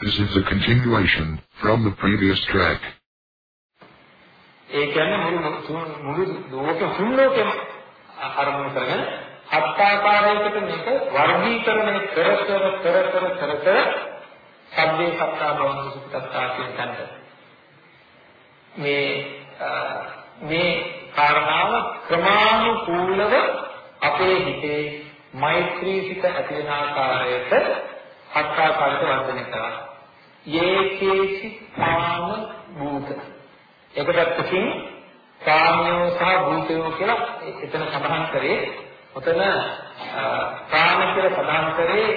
This is a continuation from the previous track. ඒ කියන්නේ මුළු මුළු ලෝක තුන් ලෝකෙම අරමුණු කරගෙන හත් ආකාරයකට මේක වර්ගීකරණය කර කර කර කර කර කර සබ්බේ සත්තා භවන්තු සුඛත්තා කියන තැනට මේ මේ කාරණාව ක්‍රමානුකූලව අපේ හිතේ මෛත්‍රී සිත ඇති වෙන ආකාරයට හත් ආකාරයට වර්ධනය කරා. යේකේසි කාම භූත. ඒක පැත්තකින් කාමයෝ සහ භූතයෝ කියලා එතන සඳහන් කරේ. ඔතන කාම කියලා සඳහන් කරේ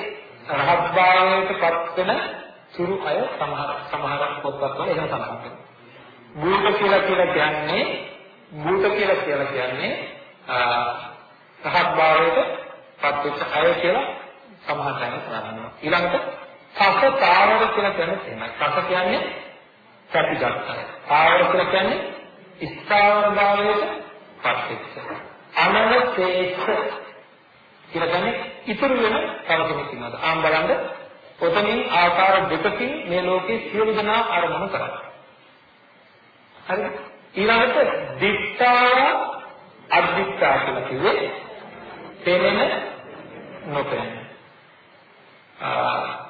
රහත් භාවයට පත් වෙන සුරු අය සමහර සමහර පොත්පත්වල එහෙම සඳහන් කරනවා. භූත කියලා කියලා කියන්නේ භූත කියලා කියලා කියන්නේ රහත් භාවයට පත් වෙච්ච අය කියලා සමහර තැන සඳහන් කරනවා. ඊළඟට සස තාවර කියලා කියන්නේ එහෙමයි. සස කියන්නේ සැපිගත් අය. තාවර කියලා කියන්නේ ස්ථාවර භාවයට පත් වෙච්ච. අනවශේෂ කියලා කියන්නේ ඉතුරු වෙන තව කෙනෙක් ඉන්නවද? ආම් බලන්න ඔතනින් ආකාර දෙකකින් මේ ලෝකේ සියලු දෙනා අරමුණු කරා. හරිද? ඊළඟට දික්ඨා අද්දික්ඨා කියලා කිව්වේ පෙනෙන නොපෙනෙන. ආ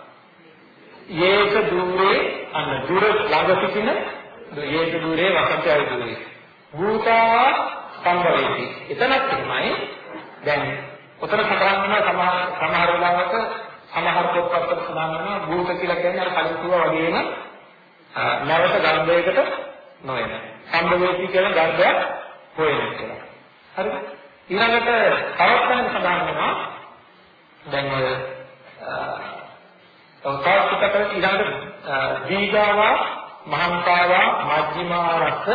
යේක දුරේ අන්න දුර ළඟ සිටින යේක දුරේ වසන්තය දුරේ. භූතා සම්භවේති. එතනත් එහෙමයි. දැන් උතන සඳහන් වෙන සමහර සමහර වෙලාවක සමහර පොත්පත්වල සඳහන් වෙනවා භූත කියලා කියන්නේ අර කලින් කිව්වා වගේම නැවත ගන්ධයකට නොවන. සම්භවේති කියන ගර්භයක් හොයන කියලා. හරිද? ඊළඟට තවත් තැනක සඳහන් වෙනවා දැන් ඔය තවත් පිටකල ඊළඟට දීගාවා මහන්තාවා මජ්ක්‍ධිමා රස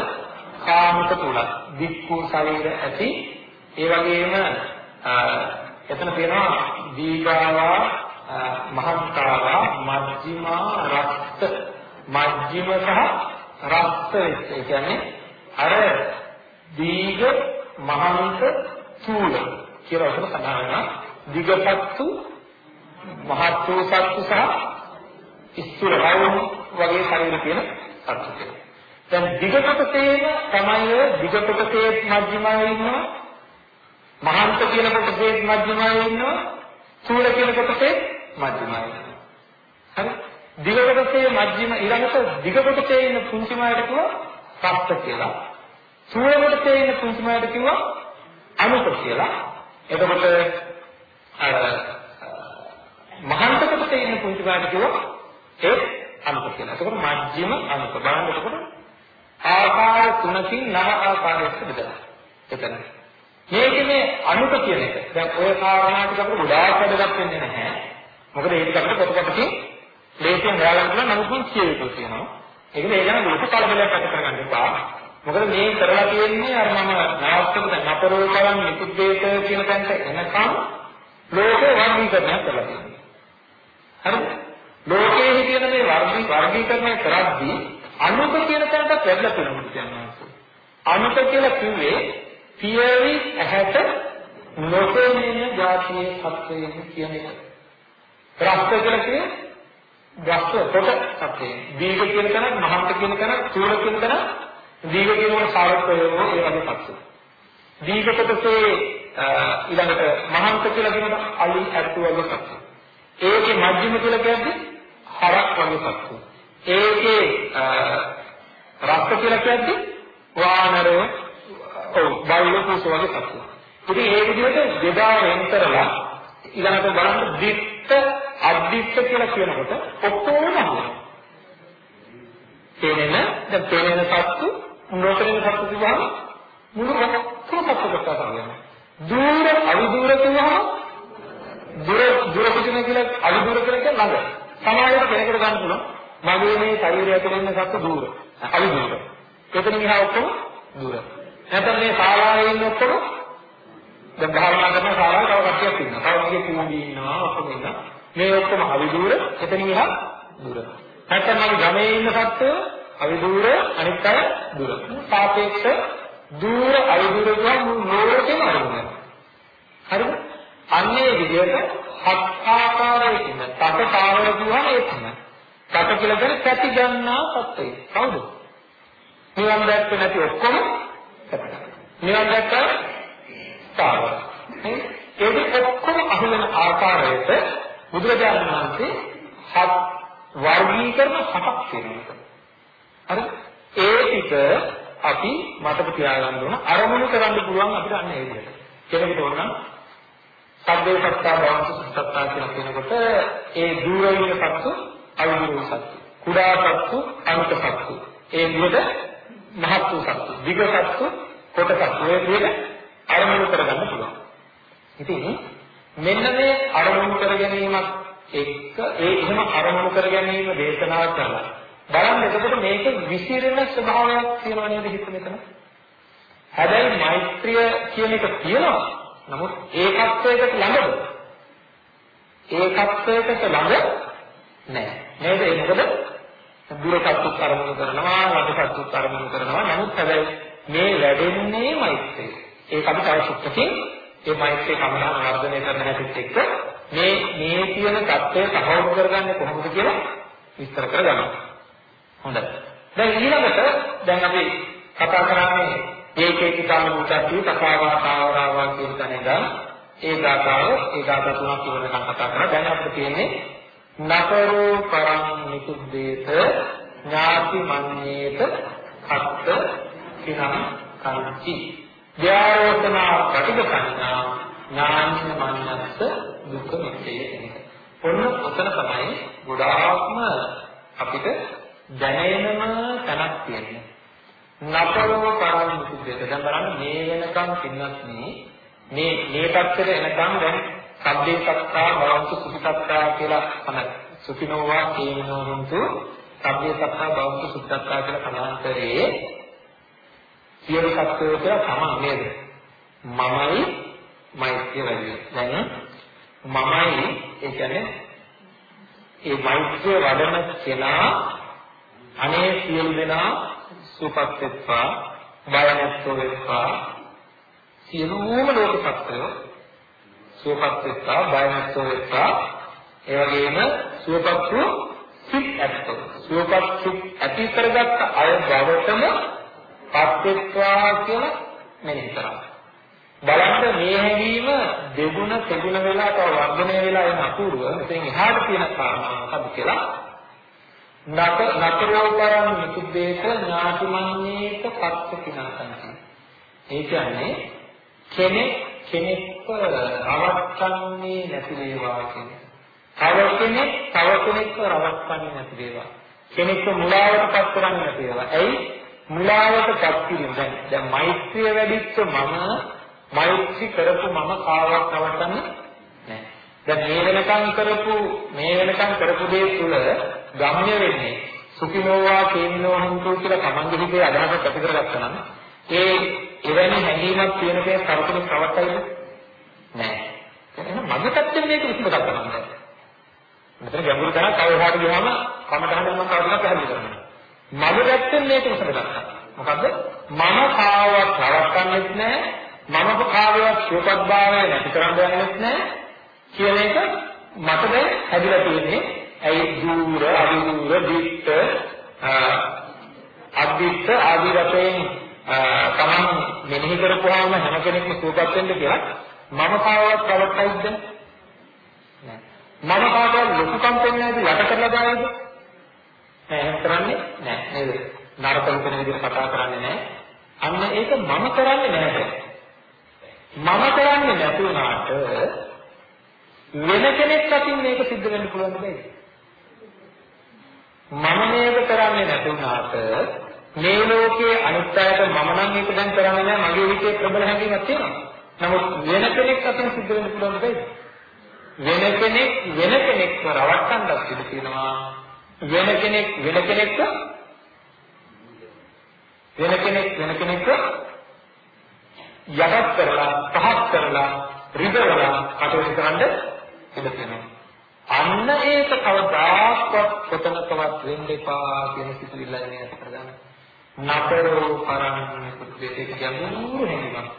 කාමක තුල දික්ඛු ශරීර ඇති ඒ වගේම එතන තියෙනවා දීගාවා මහන්තාවා මජ්ක්‍ධිමා රක්ත මජ්ක්‍ධිම සහ රක්ත වෙච්ච. ඒ කියන්නේ අර දීඝ මහන්ත චූල කියලා ඔතන සඳහන් වෙනවා. දිගපත්තු මහත් වූ සත්තු සහ ස්ථිර රවුම් වගේ ශරීර කියන සත්තු කියලා. දැන් දිගකොටසේම තමයි ඔය දිගකොටසේ මධ්‍යමයේ ඉන්නවා. මහන්ත කියන කොටසේ මධ්‍යමයේ ඉන්නවා. චූල කියන කොටසේ මධ්‍යමයේ ඉන්නවා. හරි? දිග කොටසේ මධ්‍යම ඊළඟට දිග කොටසේ ඉන්න පුංචි මායට කිව්වා සත්ත්ව කියලා. සූල කොටසේ ඉන්න පුංචි මායට කිව්වා අනුප කියලා. එතකොට අර මහන්ත කොටසේ ඉන්න පුංචි මායට කිව්වා ඒ අනුප කියලා. එතකොට මධ්‍යම අනුප බලන්න එතකොට ආකාර තුනකින් නව ආකාරයකට බෙදලා. එතන. මේකනේ අනුප කියන එක. දැන් ඔය කාරණා ටික අපිට ගොඩාක් වැදගත් වෙන්නේ නැහැ. මොකද ඒක අපිට පොතපතකින් ලේසියෙන් හොයාගන්න පුළුවන් නමුත් මේ කිය යුතු තියෙනවා. ඒක නේ ගැන ලොකු කලබලයක් ඇති කරගන්න එපා. මොකද මේ කරලා තියෙන්නේ අර මම නාස්තික නතරෝ කරන් නිකුද්දේත කියන තැනට එනකම් ලෝකේ වර්ගීකරණය කරලා තියෙනවා. හරිද? ලෝකයේ තියෙන මේ වර්ගී වර්ගීකරණය කරද්දී අනුක කියන තැනට පැදලා තියෙනවා කියන්නේ. අනුක කියලා කිව්වේ පියවි ඇහැට නොපෙනෙන જાතියේ සත්‍යයෙන් කියන එක. රස්ත කියලා කියන්නේ ගස්ස කොට සත්‍යය. දීඝ කියන තැන, මහන්ත කියන තැන, චූල කියන තැන, දීඝ කියනකොට සාරත්වයෝ ඒ වගේ සත්‍ය. දීඝ කොටසේ ඊළඟට මහන්ත කියලා කියනකොට අලි ඇත්තු වගේ සත්‍ය. ඒකේ මධ්‍යම කියලා කියන්නේ හරක් වගේ සත්‍ය. ඒකේ රක්ත කියලා කියන්නේ වානරය ඔව් බයිල කුස වගේ සත්‍ය. ඉතින් ඒ විදිහට දෙදා වෙන් කරලා ඊළඟට බලන්න දිත්ත අද්දිත්ත කියලා කියනකොට ඔක්කොම හම්බුනවා. තේරෙන දැන් තේරෙන සත්තු නොතේරෙන සත්තු කියවහම මුළු ඔක්කොම සත්තු කොටස ගන්නවා. දුර අවිදුර කියවහම දුර දුර පිටින කියලා අවිදුර කියලා කියන ළඟ. සමාජයට කෙනෙකුට ගන්න පුළුවන් මගේ මේ ශරීරය ඇතුලේ ඉන්න සත්තු දුර. අවිදුර. එතන ගියා ඔක්කොම දුර. නැත්නම් මේ ශාලාවේ ඉන්න ඔක්කොම දැන් භාවනා කරන ශාලාව තව කට්ටියක් ඉන්නවා. තව මගේ කුඹි ඉන්නවා ඔක්කොම ඉන්නවා. මේ ඔක්කොම අවිදූර එතනින් එහා දුර. නැත්නම් මගේ ගමේ ඉන්න සත්ත්වය අවිදූර අනිත් අය දුර. සාපේක්ෂ දුර අවිදූර කියන නෝරකේම අරගෙන. හරිද? අන්නේ විදිහට හත් ආකාරයකින් තක තාවර කියවම ඒ තමයි. තක කියලා කියන්නේ පැති ගන්නා තත්ත්වය. කවුද? නිවන් දැක්කේ නැති ඔක්කොම නිවන් දැක්කා ස්ථාවර. ඒක ඔක්කොම අහුවෙන ආකාරයට බුදුරජාණන් වහන්සේ හත් වර්ගීකරණ හතක් තියෙනවා. හරි? ඒ ටික අපි මතක තියාගන්න ඕන අරමුණු කරන්න පුළුවන් අපිට අන්න ඒ විදිහට. කෙනෙකුට ඕන නම් සබ්බේ සත්තා භවන්ත සත්තා කියලා කියනකොට ඒ දුර වෙන සත්තු අවිදුරු සත්තු. කුඩා සත්තු අන්ත සත්තු. ඒ විදිහට මහත් වූ සත්තු. දිග සත්තු කොට සත්තු. ඒ විදිහට අරමුණු කරගන්න පුළුවන්. ඉතින් මෙන්න මේ අරමුණු කර ගැනීමත් එක්ක ඒ එහෙම අරමුණු කර ගැනීම දේශනා කරලා බලන්න එතකොට මේක විසිරෙන ස්වභාවයක් තියෙනවා නේද හිත මෙතන? හැබැයි මෛත්‍රිය කියන එක තියෙනවා. නමුත් ඒකත්වයකට ළඟද? ඒකත්වයකට ළඟ නෑ. නේද? ඒ මොකද? දුරකටත් අරමුණු කරනවා, ළඟටත් අරමුණු කරනවා. නමුත් හැබැයි මේ වැඩෙන්නේ මෛත්‍රිය. ඒක අපි තව සුත්තකින් ඒ මෛත්‍රිය කමහන වර්ධනය කරන හැටිත් එක්ක මේ මේ කියන தත්ත්වය සහවුරු කරගන්නේ කොහොමද කියලා විස්තර කරගන්නවා. හොඳයි. දැන් ඊළඟට දැන් අපි කතා කරන්නේ ඒකේ කිතාම මුචත්ති තකාවා තාවරාවා කියන තැනද ඒ ගාථාව ඒ ගාථා තුනක් ඉවරකම් කතා කරා. දැන් අපිට තියෙන්නේ නතරෝ පරං නිකුද්දේත ඥාති මන්නේත අත්ත කිනම් කංචි. ධ්‍යාරෝතනා ප්‍රතිපන්නා ඥාන මන්නස්ස දුක්ඛ මිත්‍යේ. ඔන්න ඔතන තමයි ගොඩාක්ම අපිට දැනෙනම තැනක් තියෙන්නේ. නතරව කරන්නේ සුද්ධයට. දැන් බලන්න මේ වෙනකම් පින්නත් මේ මේ පැත්තට එනකම් දැන් සබ්බේ සත්තා භවන්තු සුඛිතත්තා කියලා තමයි. සුඛිනෝවා කේනෝන්තු සබ්බේ සත්තා භවන්තු සුඛිතත්තා කියලා සමාන්තරයේ සියලු සත්වෝ කියලා සමාන නේද? මමයි මෛත්‍රිය වැඩි. දැන් මමයි ඒ කියන්නේ ඒ මෛත්‍රිය වඩන කෙනා අනේ සියලු දෙනා සුවපත් වෙත්වා බය නැත්තෝ වෙත්වා සියලුම ලෝක සත්‍යය සුවපත් වෙත්වා බය නැත්තෝ වෙත්වා ඒ වගේම සුවපත් වූ සිත් ඇත්තෝ. සුවපත් සිත් ඇති කරගත්ත අය බවටම පත් වෙත්වා කියලා මෙනෙහි කරා බලන්න මේ හැඟීම දෙගුණ තෙගුණ වෙලා තව වර්ධනය වෙලා යන අපූර්ව මෙතෙන් එහාට තියෙන කාරණා මොකක්ද කියලා නත නතරෝපරං නිකුද්දේත ඥාතිමන්නේක පත්ත කිනාසන්ති. ඒ කියන්නේ කෙනෙක් කෙනෙක්ව රවට්ටන්නේ නැති වේවා කියන්නේ. තව කෙනෙක් තව කෙනෙක්ව රවට්ටන්නේ නැති වේවා. කෙනෙක්ව මුලාවට පත් කරන්නේ නැති වේවා. ඇයි? මුලාවට පත් කිරීම. දැන් දැන් මෛත්‍රිය වැඩිච්ච මම මෛත්‍රී කරපු මම කාවක් රවට්ටන්නේ නැහැ. දැන් මේ වෙනකන් කරපු මේ වෙනකන් කරපු දේ තුල ගම්‍ය වෙන්නේ සුඛිනෝවා කේමිනෝ හුන්තු කියලා තමන්ගේ හිතේ අදහසක් ඇති කරගත්තා නම් ඒ එවැනි හැඟීමක් තියෙන කෙනෙක් කරතුනේ කවටයිද නෑ. එහෙනම් මගේ පැත්තෙන් මේක විසඳ ගන්න බෑ. මෙතන ගැඹුරු තැනක් තව එහාට ගියාම කමටහන මම කවදාවත් පැහැදිලි කරන්නේ මගේ පැත්තෙන් මේක විසඳ ගන්න. මොකද්ද? මම කාවත් රවට්ටන්නෙත් නෑ. මම කාවවත් ශෝකත්භාවය නැති කරන්න යන්නෙත් නෑ. කියන එක මට දැන් හැදිලා තියෙන්නේ. ඇයි දූර අවිදූර දිත්ත අද්දිත්ත ආදි වශයෙන් තමන් මෙනෙහි කරපුවාම හැම කෙනෙක්ම සූපත් වෙන්න කියලා මම කාවවත් කවත්තයිද මම කාටවත් ලොකු කම්පෙන්නේ නැති යට කරලා දායිද? නෑ එහෙම කරන්නේ නෑ. නේද? නරකම් කරන විදිහට කතා කරන්නේ නෑ. අන්න ඒක මම කරන්නේ නෑ මම කරන්නේ නැතුණාට වෙන කෙනෙක් අතින් මේක සිද්ධ වෙන්න පුළුවන් දෙයක් මම මේක කරන්නේ නැතුණාට මේ ලෝකයේ අනිත් අයට මම නම් මේක දැන් කරන්නේ නැහැ මගේ හිතේ ප්‍රබල හැඟීමක් තියෙනවා. නමුත් වෙන කෙනෙක් අතින් සිද්ධ වෙන්න පුළුවන් දෙයක්. වෙන කෙනෙක් වෙන කෙනෙක්ව රවට්ටන්නත් ඉඩ තියෙනවා. වෙන කෙනෙක් වෙන කෙනෙක්ව වෙන කෙනෙක් වෙන කෙනෙක්ව යටත් කරලා පහත් කරලා රිදවලා කටයුතු කරන්න ඉඩ තියෙනවා. අන්න ඒක කවදාකවත් කොතනකවත් වෙන්න එපා කියන සිතුවිල්ලයි මේ අත කරගන්න. නතරෝ කරන්නේ පුදුේක ගැඹුරු හැඟීමක්.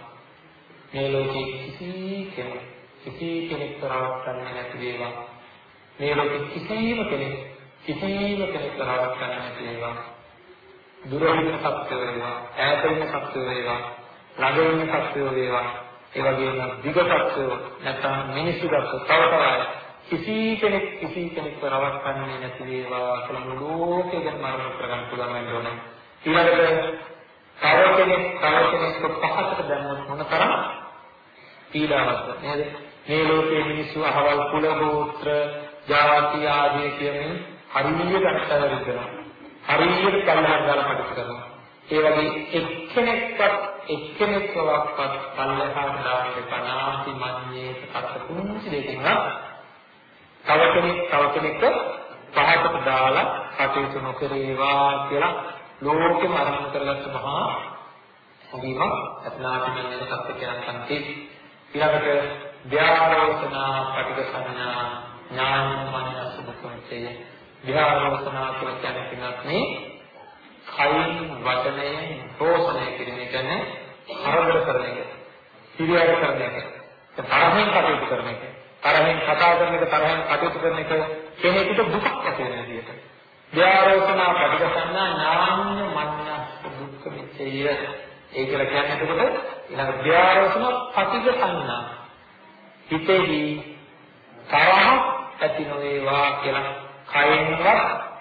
මේ ලෝකේ කිසි කෙනෙක් කිසි කෙනෙක් තරවට්ටන්නේ නැති වේවා. මේ ලෝකේ කිසිම කෙනෙක් කිසිම කෙනෙක් තරහක් ගන්න නැති ඒවා දුරින් සත්‍ය වේවා ඈතින් සත්‍ය වේවා ළඟින් සත්‍ය වේවා ඒ වගේම දිග සත්‍ය නැත්නම් මිනිසු ගත තව තවත් කිසි කෙනෙක් කිසි කෙනෙක්ව රවට්ටන්නේ නැති වේවා කියලා මුළු ලෝකෙ ගැන මරණ කරගන්න පුළුවන් වෙන්න ඕනේ. ඊළඟට තව කෙනෙක් තව කෙනෙක්ව පහකට දැම්මොත් මොනතරම් පීඩාවක්ද? නේද? මේ ලෝකයේ මිනිස්සු අහවල් කුල ගෝත්‍ර ජාති ආදී කියමින් හරියට අත්හැරෙනවා හරියට කල්හක් දාලා කටයුතු කරනවා. ඒ වගේ එක්කෙනෙක්වත් එක්කෙනෙක්වවත් පල්ලෙහාට දාන්නේ පනාති මඤ්ඤේ සත්‍ය කුංචි දෙකින්වත් තව කෙනෙක් තව කෙනෙක්ව පහකට දාලා කටයුතු නොකරේවා කියලා ලෝකෙම අරමුණු කරගත්ත මහා හැඟීමක් අත්නාතිමඤ්ඤේ සත්‍ය කියන සංකේ ඊළඟට ධ්‍යානෝසනා පටික සංඥා ඥාන මඤ්ඤ සුභකංචය ධ්‍යානෝසනා කියලා කියන්නේ පින්වත් මේ කයින් වචනයෙන් පෝෂණය කිරීම කියන්නේ කරදර කරන එක. පිළිවෙල කරන එක. තරහෙන් කටයුතු කරන එක. තරහෙන් කතා කරන එක තරහෙන් කටයුතු කරන එක කෙනෙකුට දුකක් ඇති වෙන විදිහට. ධ්‍යානෝසනා පටික සංඥා ඥාන මඤ්ඤ දුක්ඛ මිච්ඡය ඒ කියලා කියන්නේ එතකොට ඊළඟ ධ්‍යානෝසනා පටික සංඥා හිතේදී තරහ ඇති නොවේවා කියලා කයෙන්වත්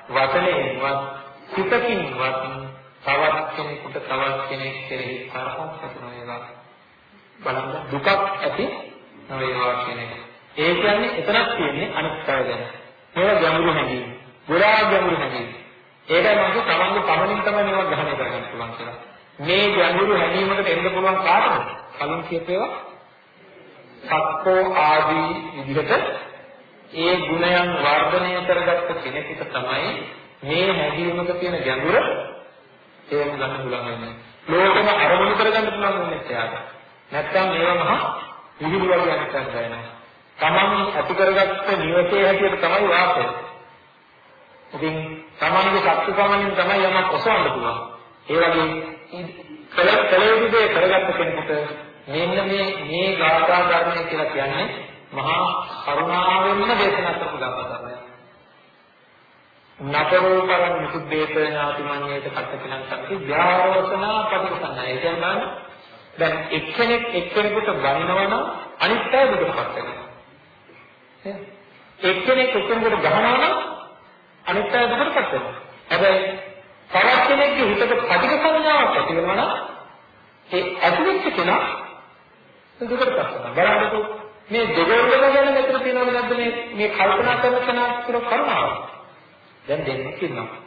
වචනයෙන්වත් සිතකින්වත් තවත් කෙනෙකුට තවත් කෙනෙක් කෙරෙහි තරහක් ඇති නොවේවා බලන්න දුකක් ඇති නොවේවා කියන එක. ඒ කියන්නේ එතනක් තියෙන්නේ අනිත්‍යය ගැන. මේවා ගැඹුරු හැඟීම්. ගොඩාක් ගැඹුරු හැඟීම්. ඒකයි මම තමන්ගේ පමණින් තමයි මේවා ග්‍රහණය කරගන්න පුළුවන් කියලා. මේ ගැඹුරු හැඟීමකට එන්න පුළුවන් කාටද? කලින් කියපේවා සක්කෝ ආදී විදිහට ඒ ගුණයන් වර්ධනය කරගත්ත කෙනෙකුට තමයි මේ හැඟීමක තියෙන ගැඹුර තේරුම් ගන්න පුළුවන් වෙන්නේ. ලෝකෙම අරමුණු කරගන්න පුළුවන් වෙන්නේ එයාට. නැත්තම් මේවා මහා විහිළු වගේ අනිත්‍යයක් දැනෙනවා. තමන් ඇති කරගත්ත නිවසේ හැටියට තමයි වාසය. ඉතින් තමන්ගේ ශක්තිකමනින් තමයි යමක් ඔසවන්න පුළුවන්. ඒ වගේ කල කල යුතු දේ කරගත්ත කෙනෙකුට මෙන්න මේ මේ ගාථා ධර්මය කියලා කියන්නේ මහා කරුණාවෙන්ම දේශනා කරපු ගාථා ධර්මයක්. නතරෝ කරන් මුසුද්දේත ඥාතිමඤ්ඤේත කට්ටකිලං සත්‍ය ව්‍යාරෝසනා පටිසංනා. ඒ කියන්නේ දැන් එක්කෙනෙක් එක්කෙනෙකුට බනිනවනම් අනිත් අය දුකටපත් වෙනවා. එක්කෙනෙක් එක්කෙනෙකුට ගහනවා නම් අනිත් අය දුකටපත් වෙනවා. හැබැයි තවත් කෙනෙක්ගේ හිතට පටික සංඥාවක් ඇති වෙනවා නම් ඒ ඇතිවෙච්ච කෙනා දුකට පස්සන. බලන්නකෝ මේ දෙගොල්ලම ගැන මෙතන තියෙනවද නැද්ද මේ මේ කල්පනා කරන කෙනා කියන කරුණාව. දැන් දෙන්නෙක් ඉන්නවා.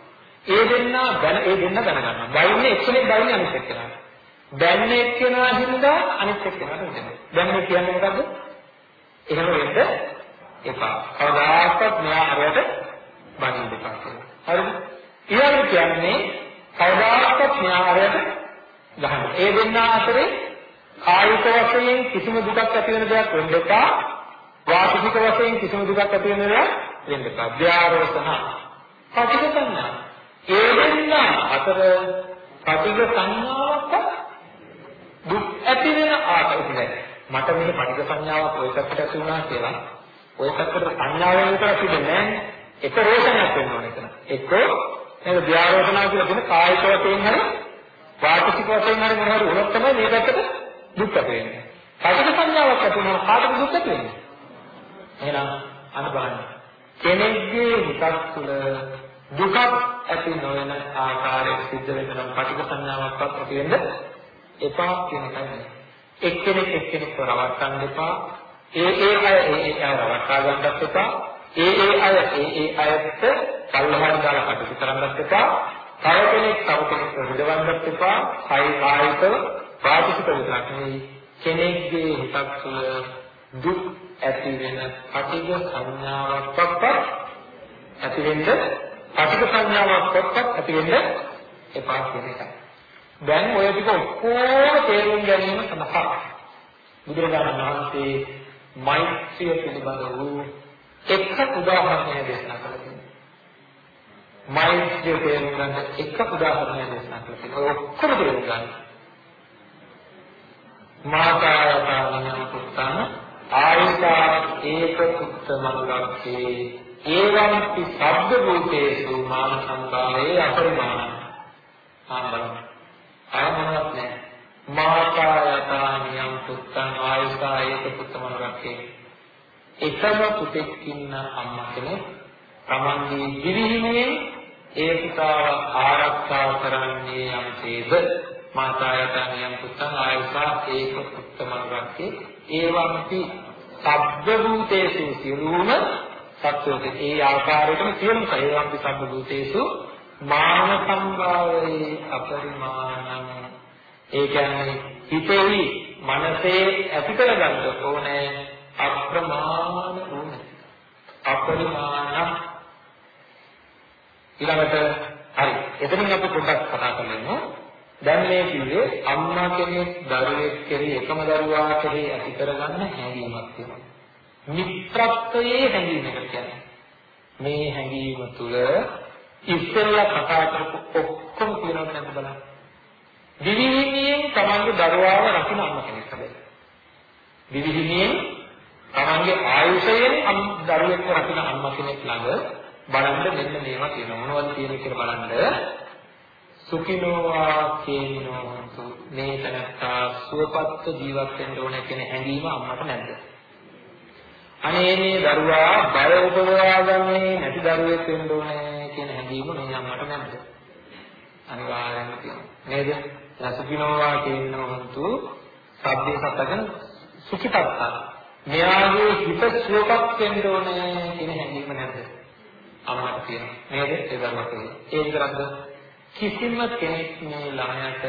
ඒ දෙන්නා දැන ඒ දෙන්න දැනගන්නවා. බයින්නේ එක්කෙනෙක් බයින්නේ අනිත් එක්කෙනාට. දැන්නේ එක්කෙනා හින්දා අනිත් එක්කෙනාට දෙනවා. දැන් මේ කියන්නේ මොකද්ද? එහෙම වෙන්න එපා. කවදාකවත් මෙයා අරයට බනින්න එපා කියලා. හරිද? ඊළඟට කියන්නේ කවදාකවත් මෙයා අරයට ගහන්න. ඒ දෙන්නා අතරේ කායික වශයෙන් කිසිම දුකක් ඇති වෙන දෙයක් වෙන්න එපා. වාචික වශයෙන් කිසිම දුකක් ඇති වෙන දෙයක් වෙන්න එපා. ධ්‍යාරෝසන. පටික සංඥා. ඒ දෙන්න අතර පටික සංඥාවක් දුක් ඇති වෙන ආකාරය. මට මේ පටික සංඥාවක් ඔය පැත්තට ඇති වුණා කියලා ඔය පැත්තට සංඥාවෙන් විතර තිබෙන්නේ නැහැ. එක රෝෂණයක් වෙන්න ඕනේ එතන. එක්ක එහෙනම් ධ්‍යාරෝසනා කියලා කියන කායික වශයෙන් හරි වාචික වශයෙන් හරි මොනවා හරි වුණොත් තමයි මේ පැත්තට දුක් ඇති වෙන්නේ. පටිඝ සංඥාවක් ඇති වෙනවා කාටද දුක් ඇති වෙන්නේ? එහෙනම් අන්න බලන්න. කෙනෙක්ගේ හිතක් තුළ දුකක් ඇති නොවන ආකාරයෙන් සිද්ධ වෙන නම් පටිඝ සංඥාවක්වත් ඇති වෙන්න එපා කියන එකයි. එක්කෙනෙක් එක්කෙනෙක්ව රවට්ටන්න එපා. ඒ ඒ අය ඒ ඒ අය රවට්ටා ගන්නත් එපා. ඒ ඒ අය ඒ ඒ අයට කල්හාර දාලා කටයුතු කරන්නත් එපා. තව කෙනෙක් තව කෙනෙක්ව හිදවන්නත් එපා. කයි කායිකව වාචික විතරක් නෙවෙයි කෙනෙක්ගේ හිතක් තුළ දුක් ඇති වෙන පටිඝ සංඥාවක්වත් ඇති වෙන්න පටිඝ සංඥාවක්වත් ඇති වෙන්න එපා කියන එකයි. දැන් ඔය ටික ඔක්කොම තේරුම් ගැනීම සඳහා බුදුරජාණන් වහන්සේ මෛත්‍රිය පිළිබඳ වූ එක උදාහරණයක් දේශනා කළා තියෙනවා. මෛත්‍රිය තේරුම් ගන්න එක උදාහරණයක් දේශනා කළා තියෙනවා. ඔය ඔක්කොම තේරුම් ගන්න. මාතායතානං පුත්තං ආයසා ඒක පුත්ත මනුලක්ඛේ ඒවම්පි සබ්බ භූතේසු මාන සම්භාවේ අපරිමාණ ආම්බලම් ආමනවත් නැහැ. මාතා යතානියම් පුත්තං ආයුසා ඒක පුත්තමනරක්කේ එකම පුතෙක් ඉන්න අම්මා කෙනෙක් තමන්ගේ දිවිහිමියෙන් ඒ පුතාව ආරක්ෂා කරන්නේ යම්සේද මාතා යතානියම් පුත්තං ආයුසා ඒක පුත්තමනරක්කේ ඒවම්පි සබ්බ භූතේසු සියලුම සත්වෝද ඒ ආකාරයටම සියලුම ඒවම්පි සබ්බ භූතේසු මාන සම්භාවයේ අපරිමාණං. ඒ කියන්නේ හිතෙහි මනසේ ඇති කරගන්න ඕනේ අප්‍රමාණ වුණ අපරිමාණ ඊළඟට හරි. එතනින් අපි පොඩ්ඩක් කතා කරමු. දැන් මේ කිව්වේ අම්මා කෙනෙක් දරුවෙක් කෙරෙහි එකම දරුවා කෙරෙහි ඇති කරගන්න හැඟීමක් තියෙනවා. මිත්‍රත්වයේ හැඟීමකට කියන්නේ. මේ හැඟීම තුළ ඉස්සෙල්ලා කතා කරපු ඔක්කොම කියනවද නැද්ද බලන්න දිවිහිමියෙන් තමන්ගේ දරුවාව රකින්න අම්ම කෙනෙක් හැබැයි. දිවිහිමියෙන් තමන්ගේ ආයුෂයෙන් අම් දරුවෙක්ව රකින්න අම්ම කෙනෙක් ළඟ බලන්න මෙන්න මේවා තියෙනවා. මොනවද තියෙන්නේ කියලා බලන්න. සුඛිනෝවා කේනෝතු මේ තනත්තා සුවපත් ජීවත් වෙන්න ඕන කියන හැඟීම අම්මට නැද්ද? අනේ මේ දරුවා බය උපදවා ගන්නේ නැති දරුවෙක් වෙන්න ඕනේ කියන හැඟීම මේ අම්මට නැද්ද? අනිවාර්යෙන්ම තියෙනවා. නේද? රසකිනෝවා කියනවන්තු සබ්බේ සත්‍යගෙන සුඛිතත්තා. මෙයාගේ හිත සුවපත් වෙන්න ඕනේ කියන හැඟීම නැද්ද? අම්මට කියනවා. නේද? ඒ ධර්මකේ. ඒ විතරක්ද? කිසිම කෙනෙක් මේ ළමයට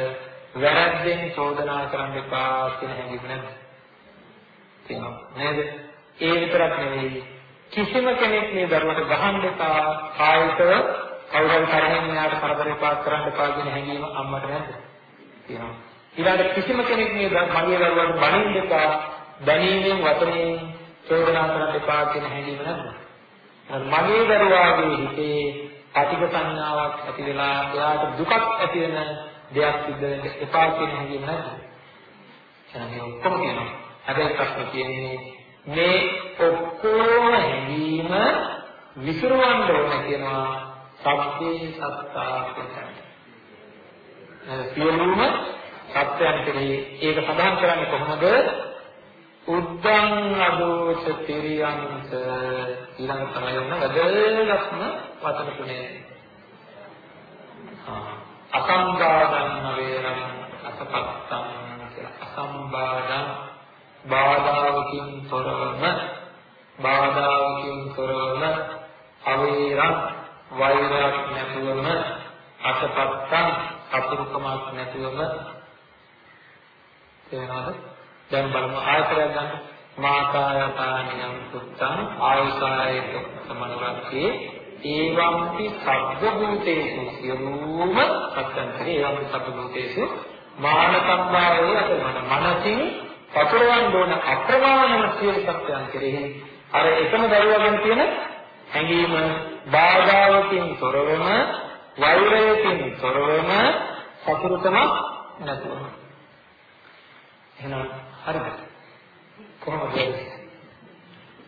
වැරද්දෙන් චෝදනා කරන්න එපා කියන හැඟීම නැද්ද? තියෙනවා. නේද? ඒ විතරක් නෙවෙයි කිසිම කෙනෙක් මේ දරුවට ගහන්න එපා කායිකව කවුරු හරි තරහින් මෙයාට කරදර එපා කරන්න එපා කියන හැඟීම අම්මට නැද්ද? තියෙනවා. ඊළඟට කිසිම කෙනෙක් මේ මගේ දරුවන්ට බණින්න එපා, බැනීමෙන් වචනයෙන් චෝදනා කරන්න එපා කියන හැඟීම නැද්ද? මගේ දරුවාගේ හිතේ අතික සංඥාවක් ඇති වෙලා එයාට දුකක් ඇති වෙන දෙයක් සිද්ධ වෙන්න එපා කියන හැඟීම නැද්ද? එහෙනම් මේ ඔක්කොම කියනවා. හැබැයි ප්‍රශ්නේ තියෙන්නේ මේ ඔක්කොම හැඟීම විසිරවන්න ඕන කියනවා සබ්බේ සත්තා කියන සියලුම සත්‍යයන් කෙරෙහි ඒක සඳහන් කරන්නේ කොහොමද? උද්දං අදෝච තිරියන්ත ඊළඟ තමයි යන වැදගත්ම වචන තුනේ. අසම්බාධං වේරං අසපත්තං අසම්බාධං බාධාවකින් තොරවම බාධාවකින් තොරවම අවේරං වෛරයක් නැතුවම අසපත්තං අතුරුකමක් නැතිවම තේරෙනවද? දැන් බලමු ආයතරයක් ගන්න. මාතා යතානියම් සුත්තං ආයසායක සමනුරක්ඛේ ඒවම්පි සබ්බ භූතේසු සියලුම සත්‍යන්තරේ ඒවම්පි සබ්බ භූතේසු මාන සම්භාවය අතමන මනසින් පතරවන් දෝන අප්‍රමාණම සියලු සත්‍යයන් කෙරෙහි අර එකම දරුවගෙන් තියෙන හැඟීම බාධාවකින් තොරවම වෛරයකින් තොරවම සතුටුකමක් නැතුව. එහෙනම් හරිද? කොහොමද?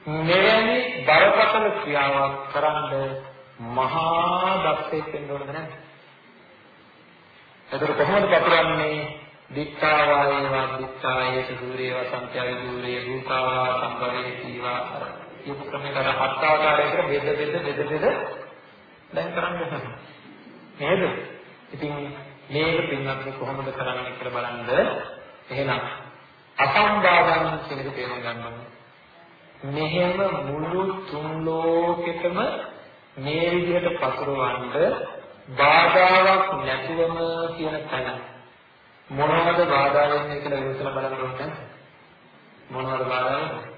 මෙවැනි බරපතල ක්‍රියාවක් කරන්න මහා දක්ෂයෙක් වෙන්න ඕනද නැද්ද? එතකොට කොහොමද පතරන්නේ? දික්ඛාවායේ වා දික්ඛායේ සූරේ වසන්තය දූරේ භූතාවා සම්බරේ සීවා මේ ක්‍රමයකට හත් ආකාරයකට බෙද බෙද බෙද බෙද දැන් කරන්න ඕනේ. නේද? ඉතින් මේක පින්වත් කොහොමද කරන්නේ කියලා බලන්න. එහෙනම් අසම්බාධන කියන එක තේරුම් ගන්න ඕනේ. මෙහෙම මුළු තුන් ලෝකෙටම මේ විදිහට පසුරවන්න බාධාවක් නැතුවම කියන තැන මොනවද බාධා වෙන්නේ කියලා විමසලා බලන්න ඕනේ මොනවද බාධා වෙන්නේ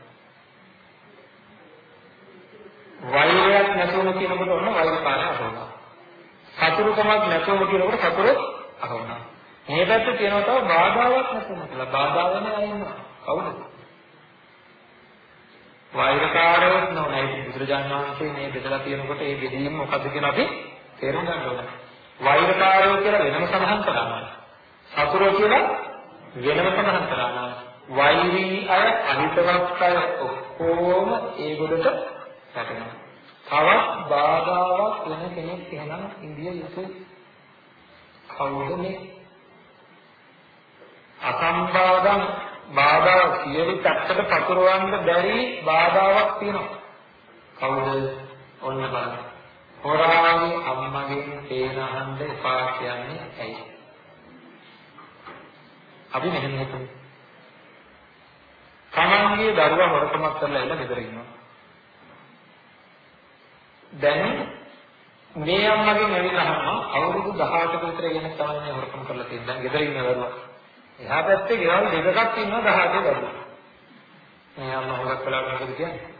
වෛරයක් නැතුවම කියනකොට ඔන්න වෛරකාරය අහනවා සතුරුකමක් නැතුව කියනකොට සතුරු අහුණා. මේ පැත්තේ තියෙනවා තව බාධාවක් නැතුව කියලා. බාධා වෙන අය ඉන්නවා. කවුද? වෛරකාරයොත් නෝනයි බුදුරජාණන් වහන්සේ මේ බෙදලා තියෙනකොට ඒ බෙදීම මොකද්ද කියලා අපි තේරුම් ගන්න ඕනේ. වෛරකාරයෝ කියලා වෙනම සඳහන් කරනවා. සතුරෝ කියලා වෙනම සඳහන් කරනවා. වෛරී අය අහිතවත් අය ඔක්කොම ඒ ගොඩට වැටෙනවා. තවත් බාධාවක් වෙන කෙනෙක් එහෙනම් ඉන්දිය යුතුයි. කවුද මේ? අසම්බාධම් බාධා සියලු පැත්තට පතුරවන්න බැරි බාධාවක් තියෙනවා. කවුද? ඔන්න බලන්න. හොරාගේ අම්මගෙන් තේන අහන්න එපා කියන්නේ ඇයි? අපි මෙහෙම හිතමු. තමන්ගේ දරුවා හොරකමක් කරලා එළ ගෙදර ඉන්නවා. දැන් මේ අම්මගෙන් ඇවිල්ලා අහනවා අවුරුදු 18ක විතර ඉගෙන තමයි හොරකම් කරලා තියෙන. දැන් ගෙදර ඉන්න දරුවා. එහා පැත්තේ ගෙවල් දෙකක් ඉන්නවා 18 දරුවා. මේ අම්මා හොරක් කළා මොකද කියන්නේ?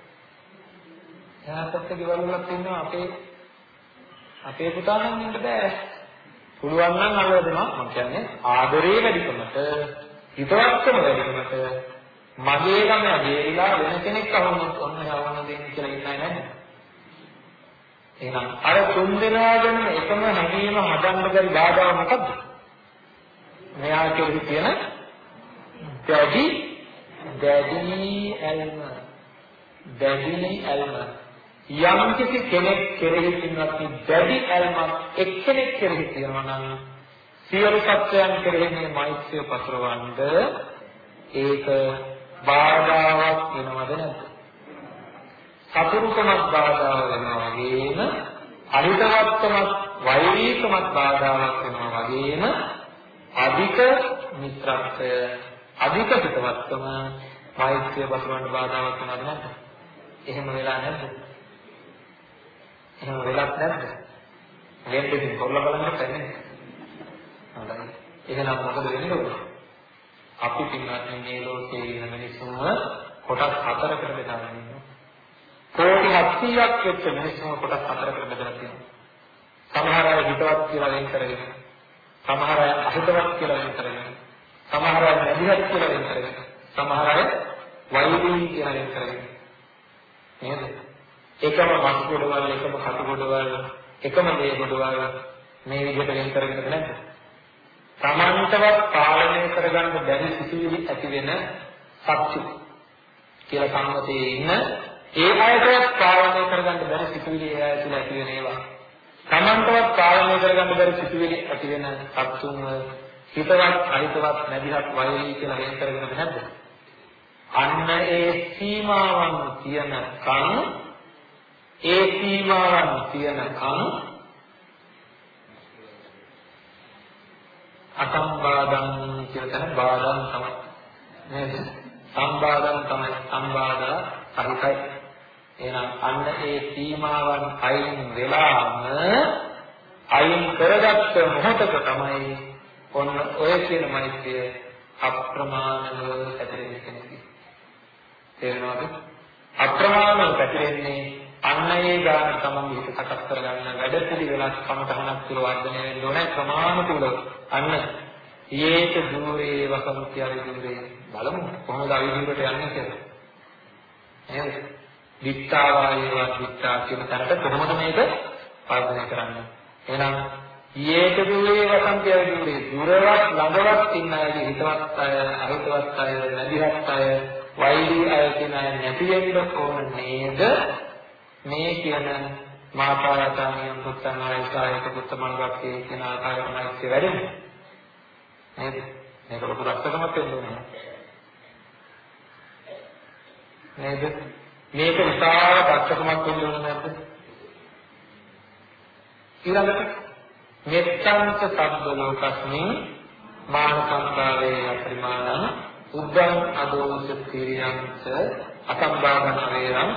එහා පැත්තේ ගෙවල් වලක් ඉන්නවා අපේ අපේ පුතා නම් ඉන්න බෑ. පුළුවන් නම් අල්ලලා දෙනවා. මම කියන්නේ ආදරේ වැඩිකමට හිතවත්කම වැඩිකමට මගේ ගම ඇදේලා වෙන කෙනෙක් අහුනොත් ඔන්න යවන්න දෙන්න කියලා ඉන්නයි නේද? එහෙනම් අර තුන් දෙනාගෙන එකම හැඟීම හදන්න බැරි බාධා මොකද්ද? මෙයා කෙරෙහි තියෙන දැඩි දැඩි ඇල්ම දැඩි ඇල්ම යම් කිසි කෙනෙක් කෙරෙහි තියෙනත් දැඩි ඇල්මක් එක්කෙනෙක් කෙරෙහි තියෙනවා නම් සියලු සත්‍යයන් කෙරෙහි මේ මෛත්‍රිය පතරවන්න ඒක බාධාවක් වෙනවද නැද්ද? සතුරුකමක් බාධා වෙනවා වගේම අහිතවත්කමක් වෛරීකමක් බාධාවක් වෙනවා වගේම අධික මිත්‍රත්වය අධික හිතවත්කම මෛත්‍රිය පතරවන්න බාධාවක් වෙනවද නැද්ද? එහෙම වෙලා නැද්ද? එහෙම වෙලක් නැද්ද? මේක ඉතින් කොල්ල බලන්න බැහැ. හොඳයි. එහෙනම් මොකද වෙන්නේ? අපි පින්වත් මේ ලෝකයේ ඉන්න මිනිස්සුන්ව කොටස් හතරකට බෙදාගෙන ඉන්නවා. කෝටි 700ක් වෙච්ච මිනිස්සුන්ව කොටස් හතරකට බෙදලා තියෙනවා. සමහර අය හිතවත් කියලා වෙන් කරගෙන, සමහර අය අහිතවත් කියලා වෙන් කරගෙන, සමහර අය නැදිහත් කියලා වෙන් කරගෙන, සමහර අය වෛරී කියලා වෙන් කරගෙන. නේද? එකම මස් ගොඩවල්, එකම කටු ගොඩවල්, එකම දේ ගොඩවල් මේ විදිහට වෙන් කරගෙනද නැද්ද? තමන්ටවත් පාලනය කරගන්න බැරි සිතුවිලි ඇති වෙන සත්‍ය කියලා සම්මතයේ ඉන්න ඒ අයටවත් පාලනය කරගන්න බැරි සිතුවිලි ඒ අය තුළ ඇති වෙන ඒවා. තමන්ටවත් පාලනය කරගන්න බැරි සිතුවිලි ඇති වෙන සත්තුන්ව හිතවත් අහිතවත් නැදිහත් වෛරී කියලා වෙන් කරගෙනද නැද්ද? අන්න ඒ සීමාවන් තියන කන් ඒ සීමාවන් තියන කන් අසම්බාධම් කියන තැන බාධම් තමයි. නේද? සම්බාධම් තමයි සම්බාධා සහිතයි. එහෙනම් අන්න ඒ සීමාවන් අයින් වෙලාම අයින් කරගත්ත මොහොතක තමයි ඔන්න ඔය කියන මෛත්‍රිය අප්‍රමාණව පැතිරෙන්නේ කෙනෙක්. තේරෙනවද? අප්‍රමාණව පැතිරෙන්නේ අන්න ඒ ගාන තමයි හිත සකස් කරගන්න වැඩ පිළිවෙලක් සමතහනක් තුළ වර්ධනය වෙන්න ඕනේ ප්‍රමාණිකව. අන්න ඊයේක දුරේ වසන්තිය දුරේ බලමු කොහොමද අවිදුරට යන්නේ කියලා. එහෙනම් විත්තාවායේවා විත්තා කියන තැනට කොහොමද මේක වර්ධනය කරන්නේ? එහෙනම් ඊයේක දුරේ වසන්තිය දුරේ දුරවත් ළඟවත් ඉන්න අයගේ හිතවත් අය, අහිතවත් අය, නැදිහත් අය, වෛරී අය කියන අය නැති වෙන්න ඕන නේද? මේ කියන මාතාවතානියම් පුත්තන් ආයසායක පුත්ත මල්ගක්කේ කියන ආකාරයටමයි ඒක වැඩෙන්නේ. නේද? මේක ලොකු රක්තකමක් වෙන්නේ නේද? මේක විශාල රක්තකමක් වෙන්නේ නැද්ද? ඊළඟට මෙත්තන්ත සබ්බ ලෝකස්මින් මානසංකාරයේ අපරිමාණ උද්දං අදෝස තිරියංස අසම්බාධන වේරං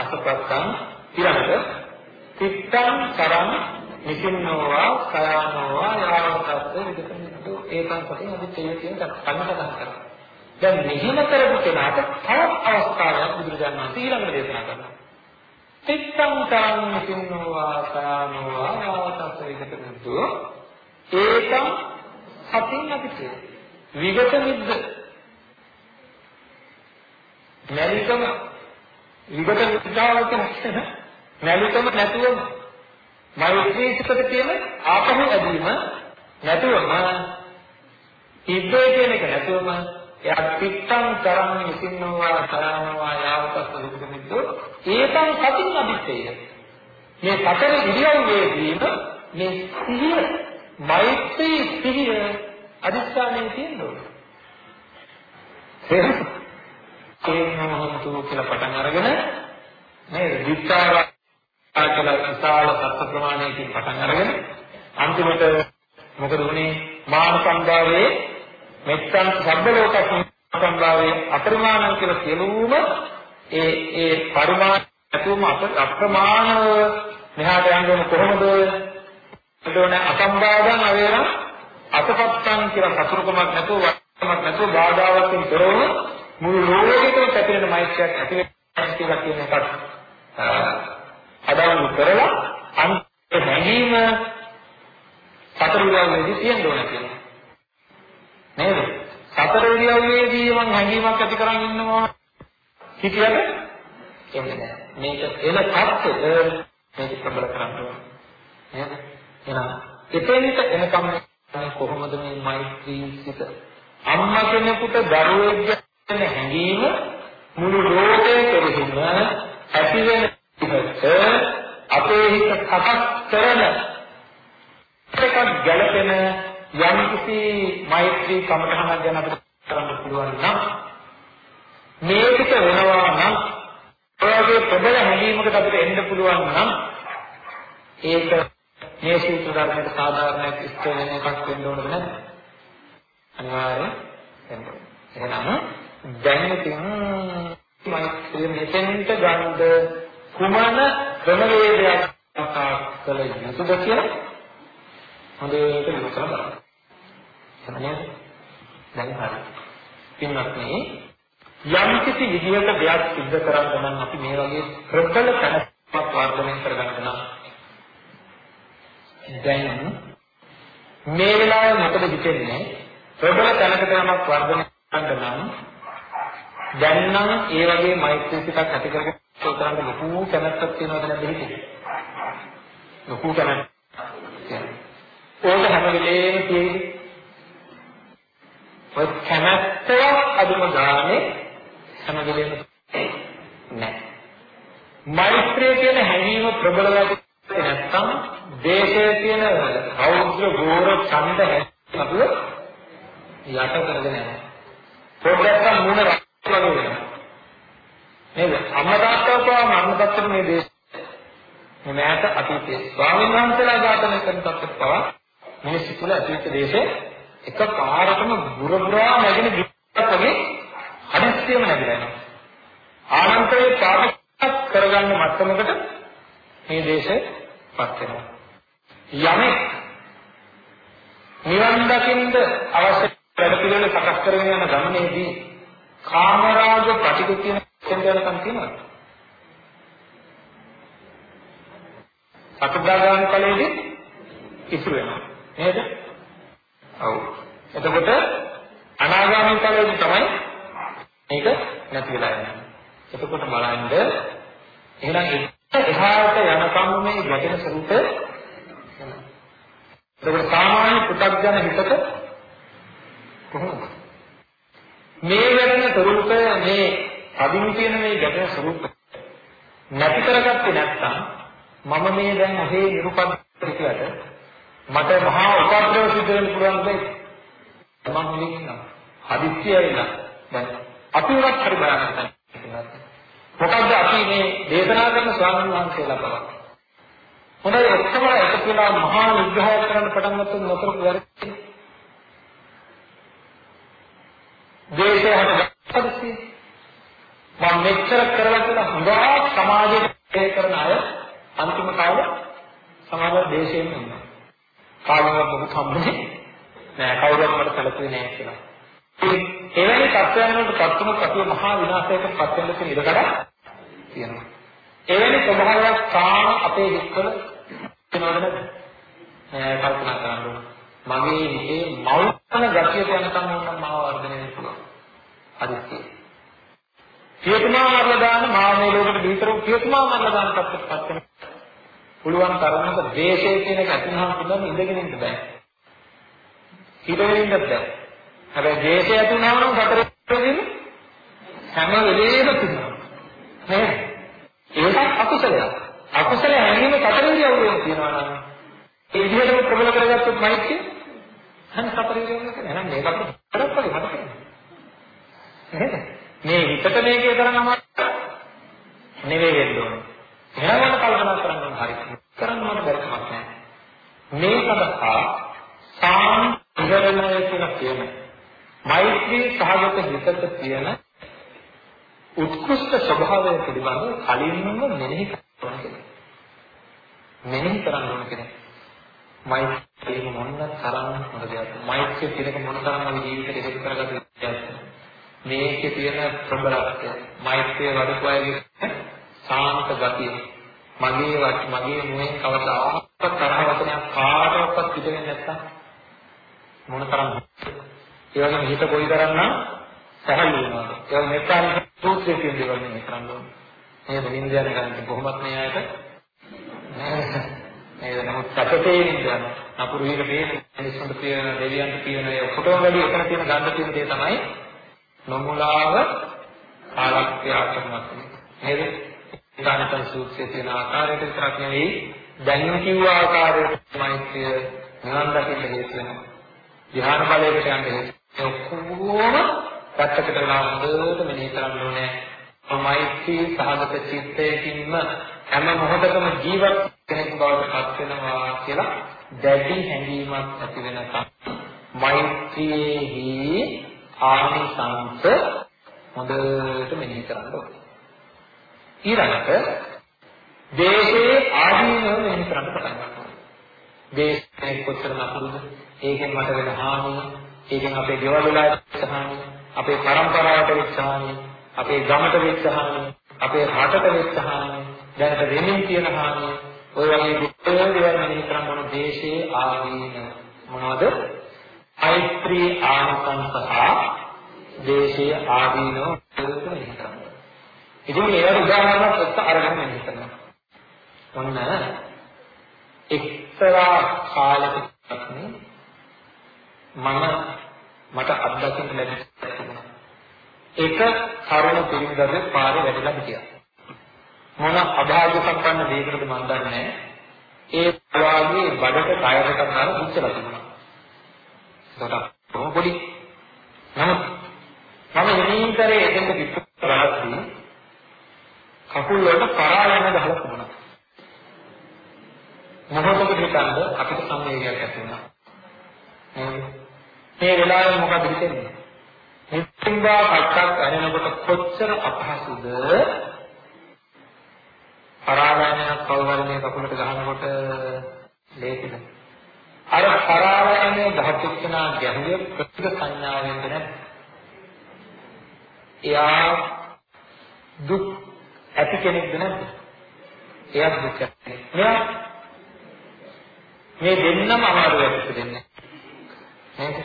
අසපත්තං ඊළඟට තිත්තං කරං නිසින්නෝවා සයානෝවා යාවතත් විදකමිතු ඒකං සතිය අධිචය කියන කන්නකදා කරා. දැන් මෙහෙම කරපු කෙනාට තවත් අවස්ථාවක් බුදුරජාණන් වහන්සේ ඊළඟට දේශනා කරනවා. තිත්තං කරං නිසින්නෝවා සයානෝවා යාවතත් විදකමිතු ඒකං සතිය අධිචය විගත මිද්ද මැලිකම විගත විචාර කියන නැලිකම නැතුවම මෛත්‍රීසිතක තියෙන ආපහු ඇදීම නැතුවම ඉබ්බේ කියන එක නැතුවම එයා පිට්ටම් කරන් විසින්නවා සයනවා යාවතස් දුක්ඛමිද්දෝ ඒතං සතින් අදිත්තේය මේ සතර ඉරියව්වේදීම මේ සිහිය මෛත්‍රී සිහිය අදිස්ථානයේ තියෙනවා. තේරෙනවහන්තු කියලා පටන් අරගෙන නේද? විචාරා කියලා විශාල සත්‍ය ප්‍රමාණයකින් පටන් අරගෙන අන්තිමට මොකද උනේ මාන සංභාවයේ මෙත්තන් සබ්බ ලෝක සංභාවයේ අපරිමාණම් කියලා සියලුම ඒ ඒ පරිමාණ ඇතුම අප්‍රමාණව මෙහාට යන්න කොහොමද? එතකොට අසම්බාධන් අවේරම් අතපත්තන් කියලා සතුරුකමක් නැතුව වත්තමක් නැතුව බාධාවකින් තොරව මුළු ලෝකෙකම පැතිරෙන මෛත්‍රියක් ඇති වෙනවා කියලා කියන එකත් අදවලු කරලා අන්ත හැඟීම සතර විද්‍යාවේදී තියෙන්න ඕන කියලා. නේද? සතර විද්‍යාවේදී මම හැඟීමක් ඇති කරන් ඉන්නවා හිතියද? එන්නේ නැහැ. මේක එන තත්ත්වය මේක ප්‍රබල කරන්න ඕන. නේද? එහෙනම් එතෙන්ට එනකම් කොහොමද මේ මෛත්‍රී සිත අම්මා කෙනෙකුට දරුවෙක් ගැන හැඟීම මුළු ලෝකයේ කෙරෙහිම ඇති වෙන විදිහට අපේ හිත සකස් කරන එකක් ගැළපෙන යම්කිසි මෛත්‍රී කමඨහනක් ගැන අපිට කරන්න පුළුවන් නම් මේකට වෙනවා නම් ඔයගේ ප්‍රබල හැඟීමකට අපිට එන්න පුළුවන් නම් ඒක මේ සූත්‍ර ධර්මයට සාධාරණයක් ඉස්ත වෙන එකක් වෙන්න ඕනද නැද්ද? අනිවාර්යෙන් වෙන්න ඕන. එහෙනම් දැන් ඉතින් මෛත්‍රිය මෙතෙන්ට ගන්නද කුමන ක්‍රමවේදයක් කළ යුතුද කියලා හොඳට විමසලා බලන්න. එහෙනම් දැන් හරි. පින්වත්නි යම් කිසි විදියක දෙයක් සිද්ධ කරන්න නම් අපි මේ වගේ ප්‍රබල තැනක් වර්ධනය කරගන්න නම් දැන් මේ වෙලාවේ මොකද හිතෙන්නේ ප්‍රබල තැනකට යමක් වර්ධනය කරන්න නම් දැන් නම් ඒ වගේ මෛත්‍රී සිතක් ඇති කරගෙන උතරන්න ලොකු කැමැත්තක් තියෙනවද නැද්ද හිතේ? ලොකු කැමැත්තක් ඕක හැම වෙලේම තියෙන්නේ ඔය කැමැත්ත අදුම ගානේ හැම වෙලේම නැහැ. මෛත්‍රිය කියන හැඟීම ප්‍රබල වෙලා නැත්නම් දේශයේ තියෙන රෞද්‍ර ගෝර ඡන්ද හැප්පුව යට කරගෙන යනවා. පොඩ්ඩක් මුණ රැස්වගේ වෙනවා. නේද? අමතාත්තවා මරණපත්‍ර මේ දේශ මේ මෑත අතීතයේ ස්වාමීන් වහන්සේලා ඝාතනය කරන තත්ත්ව පවා මිනිස්සු තුළ අතීත දේශේ එක පාරටම බුර බුරා නැගෙන විපත් වගේ හදිස්සියම නැగిලා යනවා. ආනන්තරේ පාප කරගන්න මට්ටමකට මේ දේශේ පත් වෙනවා. යමෙක් නිවන් දකින්න අවශ්‍ය වැඩ පිළිවෙල සකස් කරගෙන යන ගමනේදී කාමරාග ප්‍රතිකුත් කියන සෙන්දනකම් තියෙනවා. සතරදාගාමි ඵලයේදී ඉතුරු වෙනවා. නේද? ඔව්. එතකොට අනාගාමී ඵලයේදී තමයි මේක නැති වෙලා යන්නේ. එතකොට බලන්න එහෙනම් එහාට යනකම් මේ ගැටෙන ස්වરૂපය ඒක සාමාන්‍ය පු탁ජන හිතට කොහොමද මේ ගැටෙන ස්වરૂපය මේ අදින් කියන මේ ගැටෙන ස්වરૂපය නැති කරගත්තේ නැත්නම් මම මේ දැන් අහේ නිරුපද්ද කියලා මට මහා උපද්‍රව සිද්ධ වෙන්න පුළුවන් දෙයක් මම හොලින් ඉන්නවා. හදිස්සිය වෙනවා දැන් අපි උනත් හරි බලන්න මොකද්ද අපි මේ දේශනා කරන ස්වාමීන් වහන්සේලා බව. හොඳයි ඔක්කොම එකතු වෙලා මහා විග්‍රහයක් කරන්න පටන් ගත්තොත් නොතරක වැරදි. දේශය හදගත්තද මම මෙච්චර කරලා කියලා හොඳක් සමාජයේ කරන අය අන්තිම කාලේ සමාජ දේශයෙන් ඉන්නවා. කාගෙවත් මොකක් හම්බුනේ නෑ කවුරුත් මට සැලකුවේ නෑ කියලා. එවැනි තත්ත්වයන් වලට පත් වුණොත් අපි මහා විනාශයකට පත් වෙන්න තියෙන ඉඩකඩ තියෙනවා. එවැනි ස්වභාවයක් තාම අපේ හිතවල තියෙනවද නැද්ද? කල්පනා කරන්න ඕන. මගේ හිතේ මෞර්තන ගතියට යනකම් ඕනම් මාව වර්ධනය වෙන්න පුළුවන්. හදිස්සිය. පියතුමා මරලා දාන මාව මේ ලෝකෙට දීතරෝ පියතුමා මරලා දාන තත්ත්වයකට වෙන පුළුවන් තරමක දේශයේ කියන එක අතුනහම පුළුවන් ඉඳගෙන ඉන්න බෑ. හිතගෙන ඉන්න බෑ. හැබැයි ද්වේෂය ඇති වුණාම නම් සතර ඉරියව්වෙම හැම වෙලේම තියෙනවා. නේද? ඒකත් අකුසලයක්. අකුසල හැංගීම සතර ඉරියව්වෙම තියෙනවා නම් ඒ විදිහටම ප්‍රබල කරගත්තොත් මෛත්‍රිය හන් සතර ඉරියව්වෙම කරනවා. එහෙනම් මේක අපිට කරක් වගේ මතක නේද? මේ හිතට මේකේ තරම් අමාරු නෙවෙයි වෙන්න ඕනේ. එහෙනම් කල්පනා කරන්න හරි. කරන්න මට බැරි කමක් නැහැ. මේ සඳහා සාන්තිකරණය කියලා කියන මෛත්‍රී සහගත හිතට තියෙන උත්කෘෂ්ඨ ස්වභාවය පිළිබඳව කලින්ම මෙනෙහි කරන්න කෙනෙක්. මෙනෙහි කරන්න ඕන කෙනෙක්. මෛත්‍රිය මොන තරම් හොඳ දෙයක්ද? මෛත්‍රිය පිළික මොන තරම් අපි ජීවිතේ එකතු කරගත යුතුද? මේකේ තියෙන ප්‍රබලත්වය. මෛත්‍රිය වඩපු අයගේ සාන්ත ගතිය. මගේ වත් මගේ මුවෙන් කවදාවත් තරහ වචනයක් කාටවත් පිටවෙන්නේ නැත්තම් මොන තරම් ඒ වගේම හිත කොයි තරම් නම් සහල් වෙනවද? ඒ වගේ මෙත්තාන සූත්‍රයේ කියන දේවල් නෙමෙයි කරන්න ඕනේ. නේද? නින්දයන් ගන්න කොහොමත් මේ ආයත නේද? නමුත් සැපතේ නින්දයන් අපුරු විදිහට පේන මිනිස්සුන්ට තියෙන දෙවියන්ට තියෙන ඒ ඔක්කොටම වැඩි එතන තියෙන ගන්න තියෙන දේ තමයි නොමුලාව කාලක්‍රියාත්මක නේද? ඊටානතර සූත්‍රයේ තියෙන ආකාරයට විතරක් නෙවෙයි දැන් කිව්ව ආකාරයට මෛත්‍රිය නිවන් දකින්න හේතු වෙනවා. ධ්‍යාන බලයකට යන්න හේතු ඔක්කොම පැත්තකට වෙලා හොඳට මෙනෙහි කරන්න ඕනේ. මෛත්‍රී සහගත චිත්තයකින්ම හැම මොහොතකම ජීවත් කෙනෙක් බවට පත් වෙනවා කියලා දැඩි හැඟීමක් ඇති වෙනකම් මෛත්‍රියේහි ආනිසංස හොඳට මෙනෙහි කරන්න ඕනේ. ඊළඟට දේශේ ආදීනව මෙනෙහි කරන්න පටන් ගන්නවා. දේශේ කොච්චර නපුරුද? ඒකෙන් මට වෙන හානිය, ඒකෙන් අපේ ගෙවල් වල හානිය, අපේ પરම්පරාවට වෙච්ච හානිය, අපේ ගමට වෙච්ච හානිය, අපේ රටට වෙච්ච හානිය, දැනට වෙමින් තියෙන හානිය, ඔය වගේ දුක්ඛ දේවල් මෙහි කරන් මොන දේශේ ආදීන මොනවද? මෛත්‍රී ආනිසංසහ දේශේ ආදීනෝ මෙහි කරනවා. ඉතින් මේවට උදාහරණයක් ඔස්ස අරගෙන මෙහි කරනවා. ඔන්න එක්තරා කාලයක මම මට අත්දකින්න ලැබුණා. එක කරුණ පිළිබඳව පාරේ වැටලා හිටියා. මොන අභාග්‍ය සම්පන්න දෙයකටද මන් දන්නේ ඒ වාගේ බඩට කයරට කරන උච්චලා තිබුණා. ඒකට කොහොම පොඩි නමුත් මම එනින් කරේ එතෙන්ද පිටු කරද්දී කකුල් වලට පරාලන ගහලා තිබුණා. මොහොතකට හිතන්න අපිට සංවේගයක් ඇති වුණා. මේ වෙලාවේ මොකද හිතෙන්නේ? හිතින්දා කට්ටක් ඇරෙනකොට කොච්චර අපහසුද? පරායනයක් කවවරනේ කකුලට ගහනකොට ලේසිද? අර පරායනයේ දහචක්ෂනා ගැහුවේ ප්‍රතික සංඥාවෙන්ද නැද්ද? එයා දුක් ඇති කෙනෙක්ද නැද්ද? එයා දුක් ඇති. මෙයා මේ දෙන්නම අමාරුවට දෙන්නේ. නේද?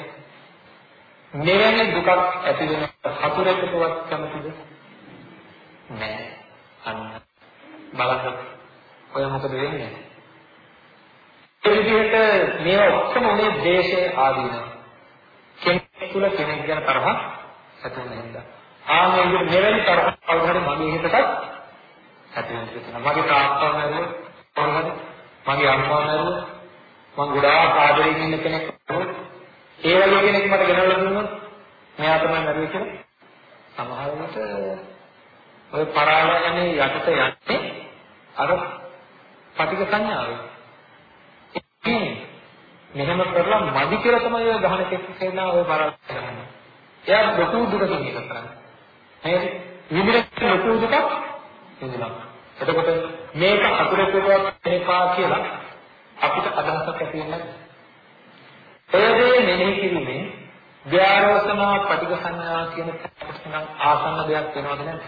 මෙවැනි දුකක් ඇති වෙන හතුරෙකුටවත් කැමතිද? නෑ. අන්න බලන්න. ඔය මොකද වෙන්නේ? ඒ විදිහට මේවා ඔක්කොම මේ දේශයේ ආදීන. කෙනෙක් තුල කෙනෙක් ගැන තරහ ඇති වෙන හින්දා. ආන්නේ මෙවැනි තරහ කවුරුහරි මගේ හිතටත් ඇති වෙන තියෙනවා. මගේ තාත්තා මරුව කවුරුහරි මගේ අම්මා මරුව මම ගොඩාක් ආදරෙන් ඉන්න කෙනෙක් ඒ වගේ කෙනෙක් මට ගෙනල්ලා දුන්නොත් මෙයා තමයි නරුවේ කියලා. සමහර විට ඔය පරාලයනේ යටට යන්නේ අර පටික සංඥාවේ. මෙහෙම කරලා මදි කියලා තමයි ඔය ගහන කෙනා ඔය පරාලය කරන්නේ. එයා ලොකු දුකකින් ඒක කරන්නේ. නේද? විදිහට ලොකු දුකක් විඳිනවා. එතකොට මේක අතුරේකවත් එපා කියලා අපිට අදහසක් ඇති වෙන්නේ නැහැ. ඒ දේ මෙනෙහි කිරීමෙන් ව්‍යාරෝසනා පටිඝ සංඥා කියන ප්‍රශ්න ආසන්න දෙයක් වෙනවද නැද්ද?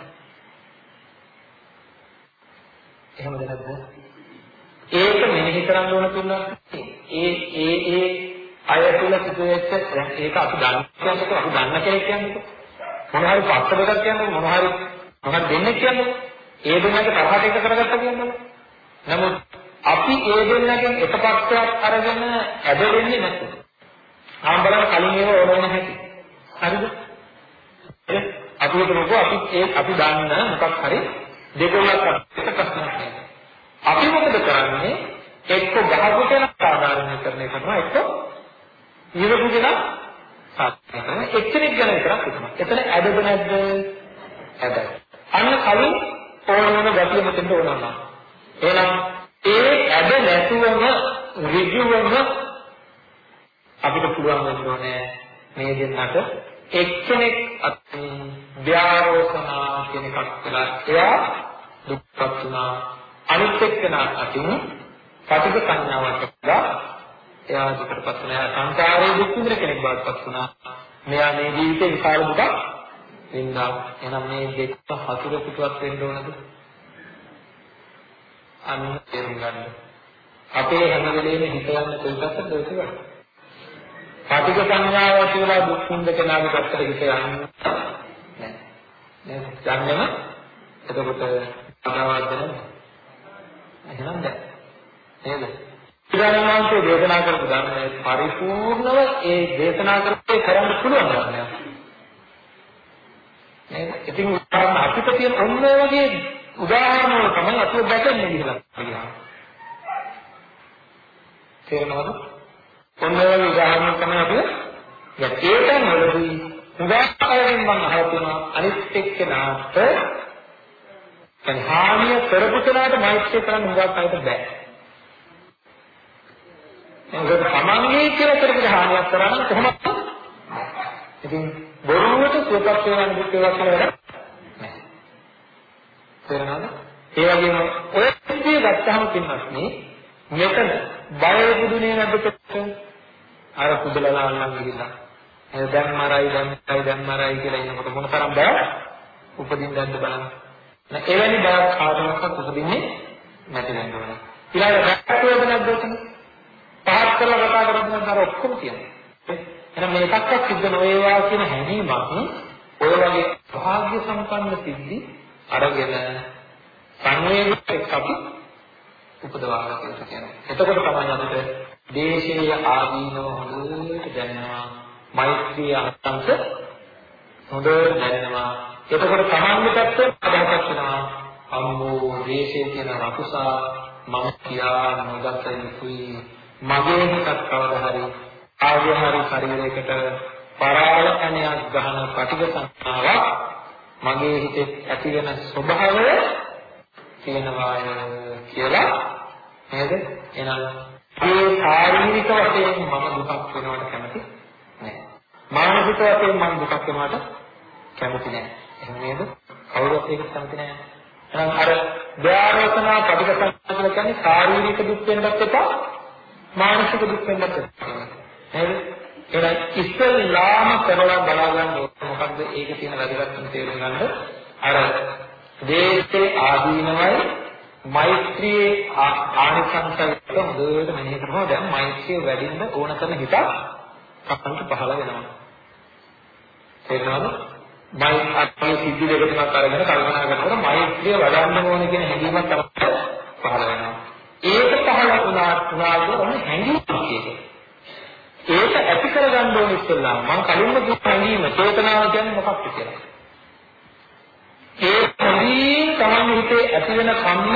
එහෙමද නැද්ද? ඒක මෙනෙහි කරන්න ඕන තුනක් ඒ ඒ ඒ අය තුල සිදුවෙච්ච ඒක අපි දන්න කියන්නේ අපි දන්න කෙනෙක් කියන්නේ මොන හරි පස්ස දෙකක් කියන්නේ මොන හරි මොකක්ද දෙන්නේ කියන්නේ ඒ දෙන්නගේ තරහට එක කරගත්තා කියන්නේ නමුත් අපි ඒ දෙන්නගෙන් එක පක්ෂයක් අරගෙන ඇද වෙන්නේ නැතුව ආන් බලන්න කලින් ඒව ඕන වෙන හැටි. හරිද? අපි හිතමුකෝ අපි ඒ අපි දන්න මොකක් හරි දෙකක් අපිට ප්‍රශ්නයක් නෑ. අපි මොකද කරන්නේ? එක්ක ගහපු කෙනා සාධාරණ කරන එක තමයි එක්ක ඉරපු කෙනා සාධාරණ එක්කෙනෙක් ගැන විතරක් හිතනවා. එතන ඇදද නැද්ද? ඇදයි. අන්න කලින් ඕන වෙන ගැටිය මෙතෙන්ට ඕනවා. එහෙනම් ඒ ඇද නැතුවම ඍජුවම අපිට පුළුවන් වෙන්න ඕනේ මේ දෙන්නට එක්කෙනෙක් අතින් ව්‍යාරෝපණා කියන එකක් කළා. එයා දුක්පත් වුණා. අනිත් එක්කෙනා අතින් පටිඝ සංඥාවක් කළා. එයා දුකටපත් වුණා. සංසාරයේ දුක් විඳින කෙනෙක් බවටපත් වුණා. මෙයා මේ ජීවිතේ විකාර දුක වින්දා. එහෙනම් මේ දෙක හතුර පිටවත් වෙන්න ඕනද? අන්න තේරුම් ගන්න. අපේ හැම වෙලේම හිත යන කොයිකටද ඒක වගේ. පටිඝ සංඥාව කියලා දුක් විඳ කෙනාගේ පැත්තට හිත යන්නේ නැහැ. නේද? යන්නේම එතකොට අදාවද්ද නැහැ. එහෙනම් දැන් නේද? බුදුරජාණන්සේ දේශනා කරපු ධර්මයේ පරිපූර්ණව ඒ දේශනා කරපේ කරන්න පුළුවන් ධර්මයක්. නේද? ඉතින් උදාහරණ අපිට තියෙන ඔන්න වගේ උදාහරණ වල තමයි අපිට දැකන්නේ කියලා කියනවා. තේරෙනවද? ඔන්න වගේ උදාහරණ තමයි අපිට දැන් ඒකෙන් වලදී උදාහරණයෙන් මම අහලා තියෙනවා අනිත් එක්කෙනාට දැන් හානිය කරපු කෙනාට මෛත්‍රිය කරන්න හුඟක් අයට බෑ. ඒක තමන්ගේ කියලා කරපු හානියක් කරා නම් කොහොමද? ඉතින් බොරුවට සුවපත් වෙන දුක් වේවා කියලා වැඩක් නැහැ. තේරෙනවද? ඒ වගේම ඔය විදිය ගත්තාම පින්නත් මේ මෙතන බය බුදුනේ නැද්ද අර කුදලලා අල්ලන් ගිහිල්ලා එහෙනම් දැන් මරයි දැන් මරයි දැන් මරයි කියලා ඉන්නකොට මොන තරම් බය උපදින්නද බලන්න. එවැනි බයක් කාටවත් උපදින්නේ නැති වෙන්න ඕනේ. ඊළඟ රැක්කෝද නැද්ද උතන? පහත් කරලා කතා කරද්දී නම් අර ඔක්කොම තියෙනවා. එහෙනම් මේකක්වත් සිද්ධ නොවේවා කියන හැඟීමක් ඔය වගේ භාග්‍ය සම්පන්න සිද්ධි අරගෙන සංවේගයක් එක්ක අපි උපදවා ගන්න කියනවා. එතකොට තමයි අපිට දේශීය ආදීනව හොඳට දැනෙනවා. මෛත්‍රී අත්‍යන්ත හොඳට දැනෙනවා. එතකොට තමන්ගේ පැත්තෙන් අදහසක් වෙනවා. අම්මෝ දේශයේ තියෙන රකුසා මම කියා නොගත යුතුයි. මගේ හිතක් කවදා හරි ආර්ය හරි ශරීරයකට පරාලකණයක් ගන්න පටිඝ සංස්කාරයක් මගේ හිතේ ඇති වෙන ස්වභාවය තියෙනවාය කියලා නේද? එහෙනම් මේ ශාරීරික වශයෙන් මම දුකක් වෙනවට කැමති නැහැ. මානසික වශයෙන් මම දුකක් වෙනවට කැමති නැහැ. එහෙම නේද? කවුරුත් ඒක කැමති නැහැ. එහෙනම් අර ධ්‍යානෝසනා පටිඝ සංස්කාර කියන්නේ ශාරීරික දුක් වෙනවත් එපා මානසික දුක් වෙනවත් එපා. නේද? එහෙනම් ඉස්සෙල්ලාම කරලා බලා ගන්න මොකද්ද ඒකේ තියෙන වැදගත්කම තේරුම් ගන්න අර දේශේ ආදීනවයි මෛත්‍රියේ ආනිසංසයක හොඳට මෙනෙහි කරනවා දැන් මෛත්‍රිය වැඩින්න ඕන කරන හිතක් අපන්ට පහළ වෙනවා තේරෙනවද මයි අත්පල සිද්ධි දෙක තුනක් අරගෙන කල්පනා කරනකොට මෛත්‍රිය වඩන්න ඕන කියන හැඟීමක් තමයි පහළ වෙනවා. ඒක පහළ වුණා වුණාද ඔන්න හැඟීමක් ඒක ඇති කරගන්න ඕන ඉස්සෙල්ලා මම කලින්ම කිව්ව හැඟීම චේතනාව කියන්නේ මොකක්ද කියලා. ඒ හොඳින් තමන් හිතේ ඇති වෙන කම්ම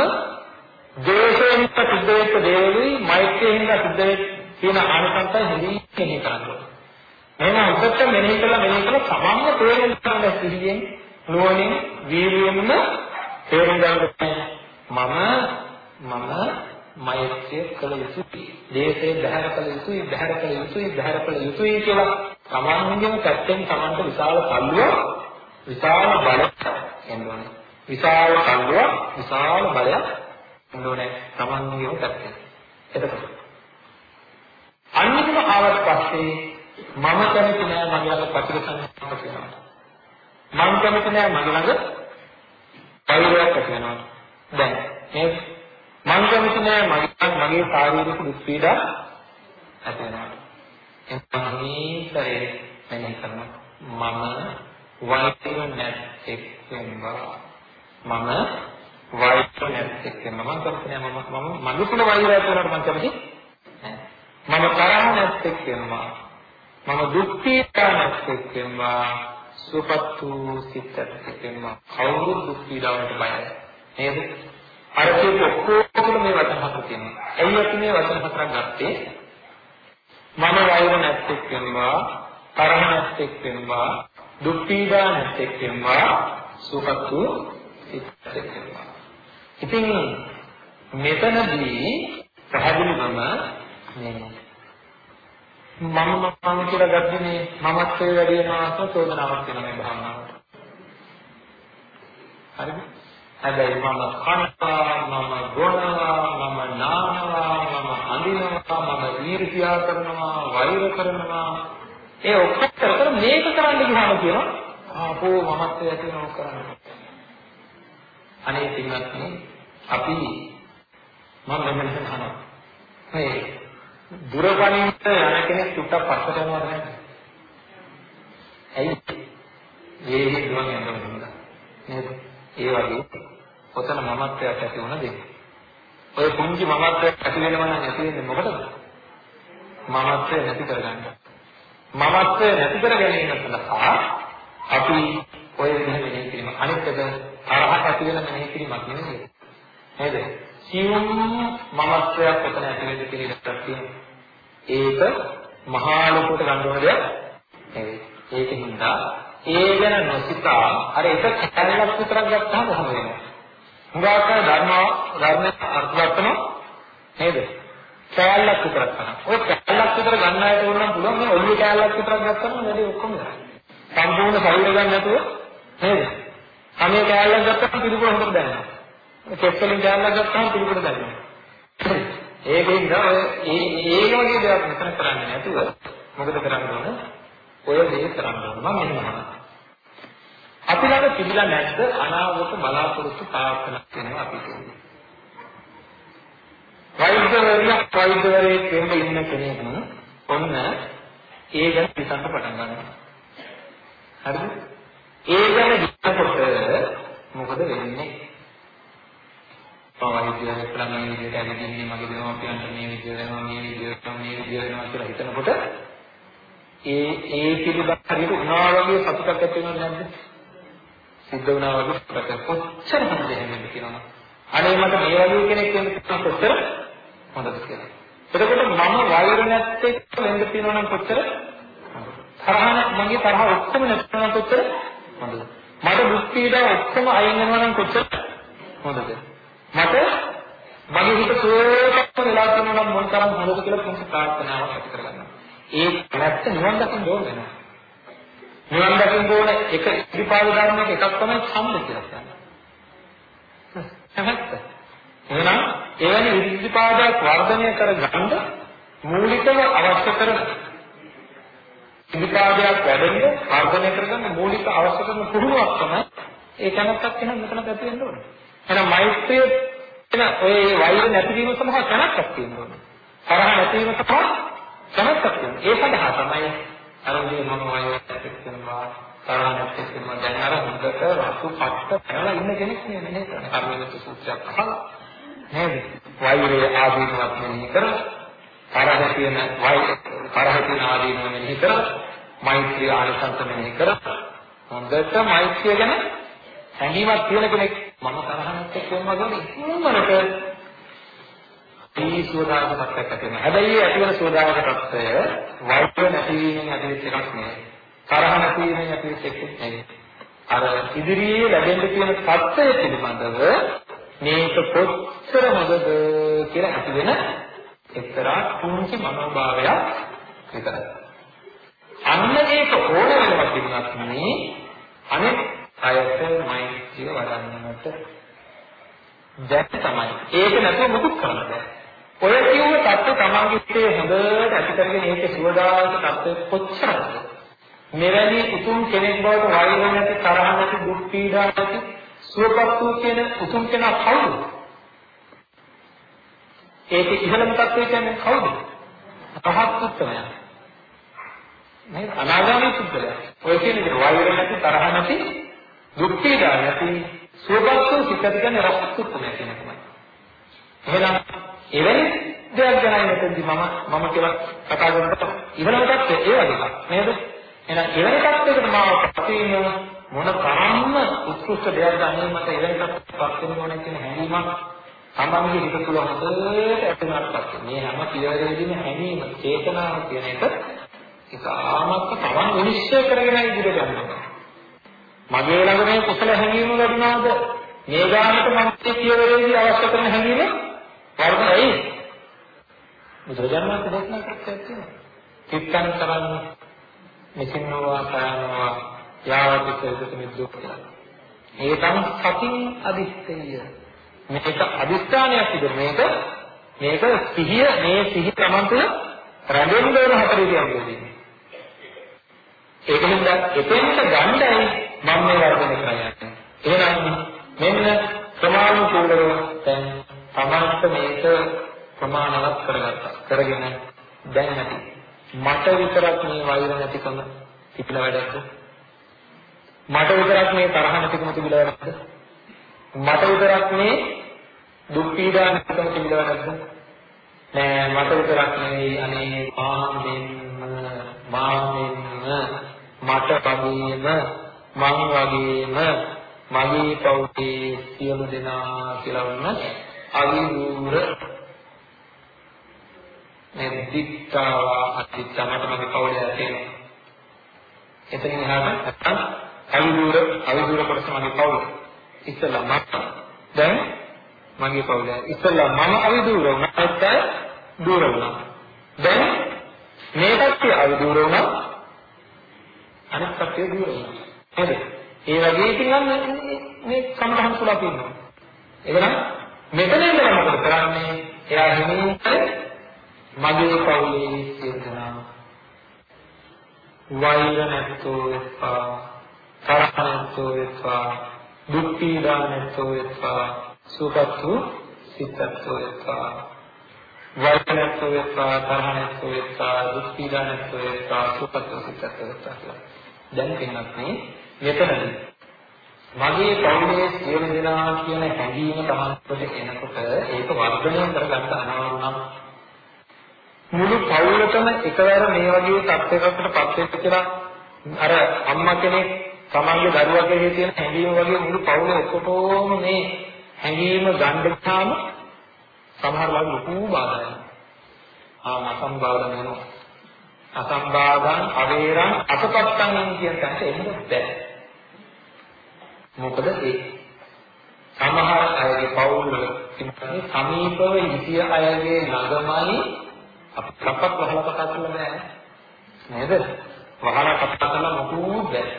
ද්වේෂයෙන් සිද්ධ වෙච්ච දේවලුයි මෛත්‍රියෙන් සිද්ධ වෙච්ච තියෙන ආනිසංසය හොඳින් මෙහෙය කරනවා. එහෙනම් උදට මෙනෙහි කළා මෙනෙහි කළා තමන්ම තේරුම් ගන්න සිහියෙන් නුවණින් වීර්යයෙන්ම තේරුම් ගන්න මම මම මෛත්‍රිය කළ යුතුයි. දේශේ බහැර කළ යුතුයි, බහැර කළ යුතුයි, බහැර කළ යුතුයි කියලා තමන්ගේම පැත්තෙන් තමන්ට විශාල පල්ලුව විශාල බලයක් එන්න ඕනේ. විශාල සංගුවක් විශාල බලයක් එන්න ඕනේ තමන්ගේම පැත්තෙන්. එතකොට අන්තිම ආවත් පස්සේ මම කැමති නෑ මගේ ළඟ ප්‍රතිසංස්කාර තියෙනවා. මම කැමති නෑ මගේ ළඟ පරිවර්තනයක් ඇති වෙනවා. දැන් මේ මම කැමති නෑ මගේ මගේ ශාරීරික දුක් පීඩා ඇති වෙනවා. එතන මේතරේ මෙන්න කරනවා. මම වෛර නැත්තෙක් වෙනවා මම වෛර නැත්තෙක් වෙනවා මම කැමති නෑ මම මම මගේ තුන වෛරය කරනකොට මම කැමති මම තරහ නැත්තෙක් වෙනවා මම දුක් පීඩාවක් එක්කෙනවා සුවපත් වූ සිතක් එක්කෙනවා කවුරුත් දුක් පීඩාවට බයයි. නේද? අර කියපු ඔක්කොම මේ වචන හතර තියෙනවා. ඇයි අපි මේ වචන හතරක් ගත්තේ? මම වෛර නැත්තෙක් වෙනවා තරහ නැත්තෙක් වෙනවා දුක් පීඩා නැත්තෙක් වෙනවා සුවපත් වූ සිතක් වෙනවා ඉතින් මෙතනදී පැහැදිලිවම මේ මම මම කියලා ගත්තේ මේ මමත්වයේ වැඩි වෙනවා කියලා චෝදනාවක් වෙන මේ භාවනාවට. හරිද? හැබැයි මම කනවා මම ගොනවා මම නානවා මම අඳිනවා මම ඊර්ෂ්‍යා කරනවා වෛර කරනවා ඒ ඔක්කොම කර මේක කරන්න ගියාම කියනවා ආපෝ මමත්වය ඇති වෙනව කරන්න. අනේ පින්වත්නි අපි මම මෙන්න හිතනවා. මේ දුරපණින්න යන කෙනෙක් චුට්ටක් පස්සට යනවද නැද්ද? ඇයි? ඒ දුරන් යනවා නේද? ඒ වගේ ඔතන මමත්වයක් ඇති වුණ දෙයක්. ඔය පුංචි මමත්වයක් ඇති වෙනවා නම් ඇති වෙන්නේ මොකටද? මමත්වය නැති කරගන්න. මමත්වය නැති කර ගැනීම සඳහා අපි ඔය විදිහට මෙහෙය කිරීම අනිත් එක තරහක් ඇති වෙන මෙහෙය කිරීමක් නෙමෙයි. නේද? සියුම් මමත්වයක් ඔතන ඇති වෙන්න කියලා තියෙනවා. ඒක මහා ලොකුට ගන්න ඕන දෙයක් නෙවෙයි. ඒකින්ද ඒ ගැන නොසිතා අර එක කැලලක් විතරක් ගත්තාම කොහොම වෙන්නේ? හුඟාක ධර්ම ධර්ම අර්ථවත්න නේද? කැලලක් විතරක් ගන්න. ඔය කැලලක් විතර ගන්න අයට ඕනම් පුළුවන් මේ ඔළුවේ කැලලක් විතරක් ගත්තම වැඩි ඔක්කොම ඉවරයි. සම්පූර්ණ ශරීර ගන්න නැතුව නේද? අනේ කැලලක් ගත්තම පිළිකුල හොඳට දැනෙනවා. කෙස් වලින් කැලලක් ගත්තාම පිළිකුල දැනෙනවා. ඒකෙන්ද ඔය ඒ ඒ වගේ දේවල් මෙතන කරන්නේ නැතුව මොකද කරන්න ඕන? ඔය දේ කරන්න ඕන. මම මෙහෙම අපි ළඟ තිබිලා නැද්ද අනාගත බලාපොරොත්තු ප්‍රාර්ථනා කරනවා අපි කියන්නේ. වෛද්‍යවරියක් වෛද්‍යවරයෙක් වෙන්න ඉන්න කෙනෙක් ඔන්න ඒ ගැන හිතන්න පටන් ගන්නවා. හරිද? ඒ ගැන හිතනකොට මොකද වෙන්නේ? පවයි කියලා කරන මේ විදිහට ඇවිදින්නේ මගේ දෙමව්පියන්ට මේ විදිහ වෙනවා මේ විදිහට මේ විදිහ වෙනවා කියලා හිතනකොට ඒ ඒ පිළිබඳ හරියට උනා වගේ සතුටක් ඇති වෙනවද නැද්ද? සිද්ධ වුණා වගේ සතුටක් කොච්චර හොඳද එහෙම කියනවා. අනේ මට මේ වගේ කෙනෙක් වෙන්න කොච්චර හොඳද කියලා. එතකොට මම වෛර නැත්තේ වෙන්න තියෙනවා නම් කොච්චර තරහ මගේ තරහ ඔක්කොම නැත්නම් කොච්චර හොඳද? මට දුක් පීඩා ඔක්කොම අයින් වෙනවා නම් කොච්චර හොඳද? මට මගේ හිත සෝපක්ෂ වෙලා තියෙනවා නම් මොන තරම් හොඳද කියලා පුංචි ප්‍රාර්ථනාවක් ඇති කරගන්නවා. ඒ නැත්ත නිවන් දකින්න ඕන වෙනවා. නිවන් දකින්න ඕන එක ඉතිපාද ධර්මයක එකක් තමයි සම්ම කියලා කියන්නේ. එහෙත් එහෙනම් එවැනි ඉතිපාදයක් වර්ධනය කරගන්න මූලිකව අවශ්‍ය කරන ඉතිපාදයක් වැඩෙන්න වර්ධනය කරගන්න මූලික අවශ්‍ය කරන පුහුණුවක් තමයි ඒ කනක්ක් එහෙනම් මෙතන පැති වෙන්න ඕනේ. එහෙනම් මෛත්‍රිය එන ඔය වෛර නැතිවීම සඳහා කනක්ක් තියෙනවා. තරහ නැතිවීම සඳහා කනක්ක් තියෙනවා. ඒ සඳහා තමයි අරමුණේ මම වෛර නැතිවෙනවා තරහ නැතිවෙනවා දැන් අර හොඳට රතු පට්ට කරලා ඉන්න කෙනෙක් නේ නේ කරන්නේ. අරමුණේ සූත්‍රයක් අහලා නේද? වෛරයේ ආදීනවත් මෙහි කරලා තරහ තියෙන වෛර තරහ තියෙන ආදීනව මෙහි කරලා මෛත්‍රිය ආනිසංස මෙහි කරලා හොඳට මෛත්‍රිය ගැන හැඟීමක් තියෙන කෙනෙක් මම තරහනත් එක්ක වුණා වගේ ඉක්මනට මේ සෝදාවක තත්ත්වයක් ඇති වෙනවා. හැබැයි ඇති වෙන සෝදාවක තත්ත්වය වෛද්‍ය නැතිවීමෙන් ඇතිවෙච්ච එකක් නෙවෙයි. තරහ නැතිවීමෙන් ඇතිවෙච්ච එකක් නෙවෙයි. අර ඉදිරියේ ලැබෙන්න තියෙන තත්ත්වය පිළිබඳව මේක කොච්චර හොඳද කියලා ඇති වෙන එක්තරා පුංචි මනෝභාවයක් විතරයි. අන්න ඒක ඕන වෙනවා කියනත් මේ අනෙක් අයට මෛත්‍රිය වඩන්නට දැක් තමයි. ඒක නැතුව මුකුත් කරන්න බෑ. ඔය කියුව தත්ත තමන්ගේ හොඳට ඇති කරගෙන ඒක සුවදායක தත්ත කොච්චරද? මෙවැනි උතුම් කෙනෙක් බවට වෛර නැති තරහ නැති දුක් පීඩා නැති සුවපත් වූ කියන උතුම් කෙනා කවුද? ඒක ඉහළම තත්ත්වය කියන්නේ කවුද? රහත් උත්තමයා. නේද? අනාගාමී සුද්ධලයා. ඔය කියන්නේ වෛර නැති තරහ නැති දුක් පීඩා නැති සුවපත් වූ සිතක් ගැන රසුත්තුම කියන එකමයි. එහෙනම් එවැනි දෙයක් ගැනයි මෙතනදී මම මම කියලා කතා කරනකොට ඉවරම තත්ත්වය ඒ වගේ එකක් නේද? එහෙනම් එවැනි තත්ත්වයකට මාව පත්වීම මොන තරම්ම උත්කෘෂ්ඨ දෙයක්ද අනේ මට එවැනි තත්ත්වයකට පත් වෙන්න ඕනේ කියන හැඟීමක් තමන්ගේ හිත තුළ හොඳට ඇතිවෙනත් පස්සේ මේ හැම පියවරේදීම හැඟීම චේතනාව කියන එක ඉතාමත් තමන් විනිශ්චය කරගෙන ඉදිරියට යනවා. මගේ ළඟ මේ කුසල හැඟීම වැඩිනාද මේ ගානට මම මේ පියවරේදී අවශ්‍ය කරන හැඟීම වර්ධනයි. බුදුරජාණන් වහන්සේ දේශනා කරන්නේ චිත්තං කරන්න මෙසින්නවා කරනවා යාවතිසෙත මිද්දෝක් කියලා. ඒකම සතින් අදිස්තේය. මේක අදිස්ථානයක් විදිහට මේක මේක සිහිය මේ සිහිය Taman තුළ රැඳෙන්න ඕන හතරේ කියන්නේ. ඒකෙන්ද එතෙන්ට ගණ්ඩයි මම මේ වර්ධනය කරන්නේ. එහෙනම් මෙන්න ප්‍රමාණිකූලව දැන් Tamanට මේක ප්‍රමාණවත් කරගත්තා. කරගෙන දැන් නැති. මට විතරක් මේ වෛර නැතිකම තිබිලා වැඩක්ද? මට විතරක් මේ තරහ නැතිකම තිබිලා වැඩක්ද? මට විතරක් මේ දුක් පීඩා නැතිකම තිබිලා වැඩක්ද? නෑ මට විතරක් නෙවෙයි අනේ මාන්නෙන්න මාන්නෙන්න මට වගේම මං වගේම මගේ පෞතේ සියලු දෙනා කියලා වුණ අවිදූර මේ දික්තාවා අතිත්තමට මගේ පෞලේ ඇතේ එතනින් එහාට නැත්තම් අවිදූර අවිදූර කොටස මගේ පෞල ඉස්සලා මට දැන් මගේ පෞල ඉස්සලා මම අවිදූර වුණා නැත්නම් දූර වුණා. දැන් මේ කට්ටිය අවිදූර වුණා. අනිත් කට්ටිය දූර වුණා. නේද ඒ වගේ ඉතින් මේ සම්බන්ධම් තුල අපි ඉන්නවා එහෙනම් මෙතන ඉඳලා මොකද කරන්නේ? එයා හිමින්ට මගේ පවුලේ සියලු දෙනා වෛර නැත්තෝ එපා තරහ නැත්තෝ එපා දුක් පීඩා නැත්තෝ එපා සුඛතු සිතත්තෝ එපා වෛර නැත්තෝ එපා තරහ නැත්තෝ එපා දුක් පීඩා නැත්තෝ එපා සුඛතු සිතත්තෝ එපා දැන් කෙනෙක් මේ මෙතනදී මගේ පවුලේ සියලු දෙනා කියන හැඟීම තමන්ට එනකොට ඒක වර්ධනය කරගන්න අනවරු නම් මුළු පවුලටම එකවර මේ වගේ තත්ත්වයකට පත් වෙච්ච කියලා අර අම්මා කෙනෙක් තමන්ගේ දරුවා කෙරෙහි තියෙන හැඟීම වගේ මුළු පවුල ඔක්කොටම මේ හැඟීම ගන්න ගියාම සමහර වෙලාවට ලොකු බාධායක්. ආ අසම්බාධන වෙනවා. අසම්බාධන් අවේරං අසපත්තං කියන තැනට එන්න බැහැ. මොකද ඒ සමහර අයගේ පවුල් වල සමීපව ඉතිය අයගේ ළඟමයි අපි කප්පක් වහලා කතා කරලා බෑ නේද? වහලා කතා කරලා මොකුත් බෑ.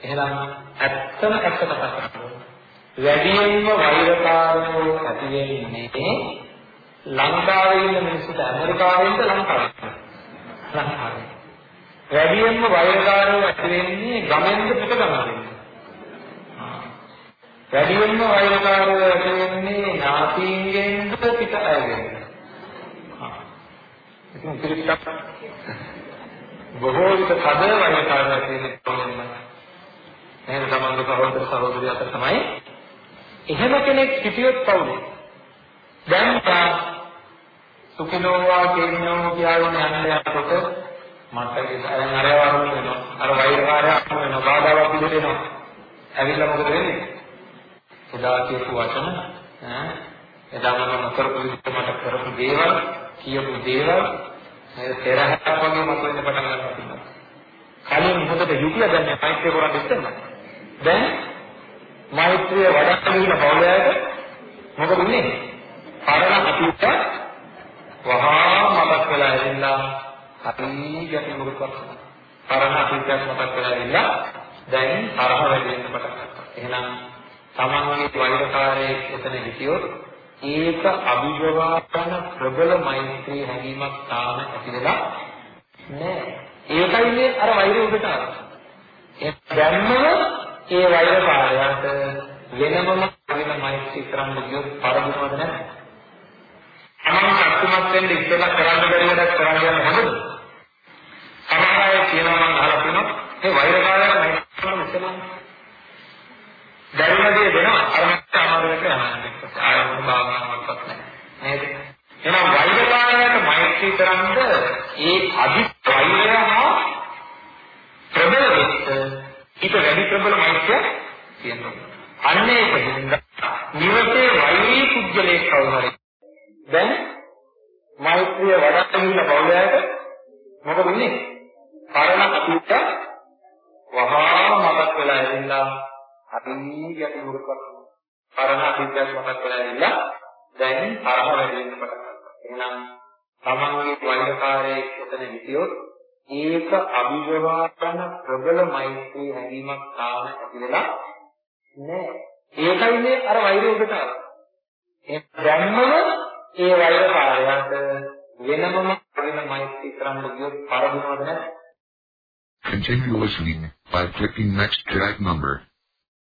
එහෙනම් ඇත්තම ඇත්ත කතා කරනවා. වැඩියෙන්ම වෛරකාරයෝ ඇති වෙන්නේ ලංකාවේ ඉන්න මිනිස්සුන්ට ඇමරිකාවෙන්ද ලංකාවෙන්ද? ලංකාවේ. වැඩියෙන්ම වෛරකාරයෝ ඇති වෙන්නේ ගමෙන්ද පිට ගමෙන්ද? වැඩියෙන්ම වෛරකාරයෝ ඇති වෙන්නේ ඥාතීන්ගෙන්ද පිට අයගෙන්ද? ඉතින් පිළිස්සක් බොහෝ විට කද වෛරකාරයක් තියෙන කොහොමද? එහෙනම් තමන්ගේ සහෝදර සහෝදරිය අතර තමයි එහෙම කෙනෙක් සිටියොත් පවුලේ. දැන් තා සුඛිනෝවා කියනෝ කියවන යන්න යනකොට මට දැන් අර වරුණ වෙනවා. අර වෛරකාරයක් වෙනවා. බාධාවක් පිළිදෙනවා. ඇවිල්ලා මොකද වෙන්නේ? එදා කියපු වචන ඈ එදා මම කරපු විදිහට මට කරපු දේවල් කියපු දේවල් මේ පෙරහැරක් වගේ මත වෙන්න පටන් ගන්නවා. කලින් හොඳට යුතිය දැන් මෛත්‍රිය කරන් ඉස්සෙල්ලා. දැන් මෛත්‍රිය වඩන්න ගිහින පෞලයාට මොකද උනේ? පරණ අතීත වහා මතක් වෙලා ඉන්නා හරි ගැටලුවකට පරණ අතීතයක් මතක් වෙලා ඉන්නා දැන් තරහ වැඩි වෙන්න පටන් ගත්තා. එහෙනම් තමන්ගේ වෛරකාරයේ එතන හිටියොත් ඒක අභිජවා කරන ප්‍රබල මෛත්‍රී හැඟීමක් තාම ඇති වෙලා නෑ. ඒකයි මේ අර වෛරය උඩට ආවේ. ඒ දැම්මම ඒ වෛරකාරයාට වෙනමම වෙන මෛත්‍රී කරන්න ගියොත් පරදිනවද නැද්ද? තමන් ශක්තිමත් වෙන්න ඉස්සෙල්ලා කරන්න බැරි වැඩක් කරන්න යන හොඳද? සමහර අය කියනවා මම අහලා තියෙනවා මේ වෛරකාරයා මෛත්‍රී කරන ඉස්සෙල්ලා දැරිම දේ දෙනවා අර මට අමාරු වෙන්න යනවා. ආයෙත් භාවනාවක්වත් නැහැ. නේද? එහෙනම් වෛරකාරය අධි වෛරය හා ප්‍රබල වෙච්ච ඊට වැඩි ප්‍රබල මෛත්‍රිය තියෙනවා. අන්න ඒකෙන්ද නිවසේ වෛරී කුජලයේ කවුරු දැන් මෛත්‍රිය වඩන්න ගිහින් බෞද්ධයාට මොකද වෙන්නේ? පරණ අතීත වහා මතක් වෙලා ඉඳලා අපි ගැටලුවකට පරණ අතීතයක් මතක් වෙලා ඉඳලා දැන් තරහ වැඩි වෙන්න පටන් ගන්නවා. එහෙනම් තමන්ගේ වෛරකාරයේ එතන හිටියොත් ඒක අභිවවා කරන ප්‍රබල මෛත්‍රී හැඟීමක් තාම ඇති වෙලා නෑ. ඒකයි මේ අර වෛරය උඩට ආවේ. ඒ ධර්මම ඒ වෛරකාරයාට වෙනමම වෙන මෛත්‍රී කරන්න ගියොත් පරදිනවද නැද්ද? Continue listening by clicking next track number.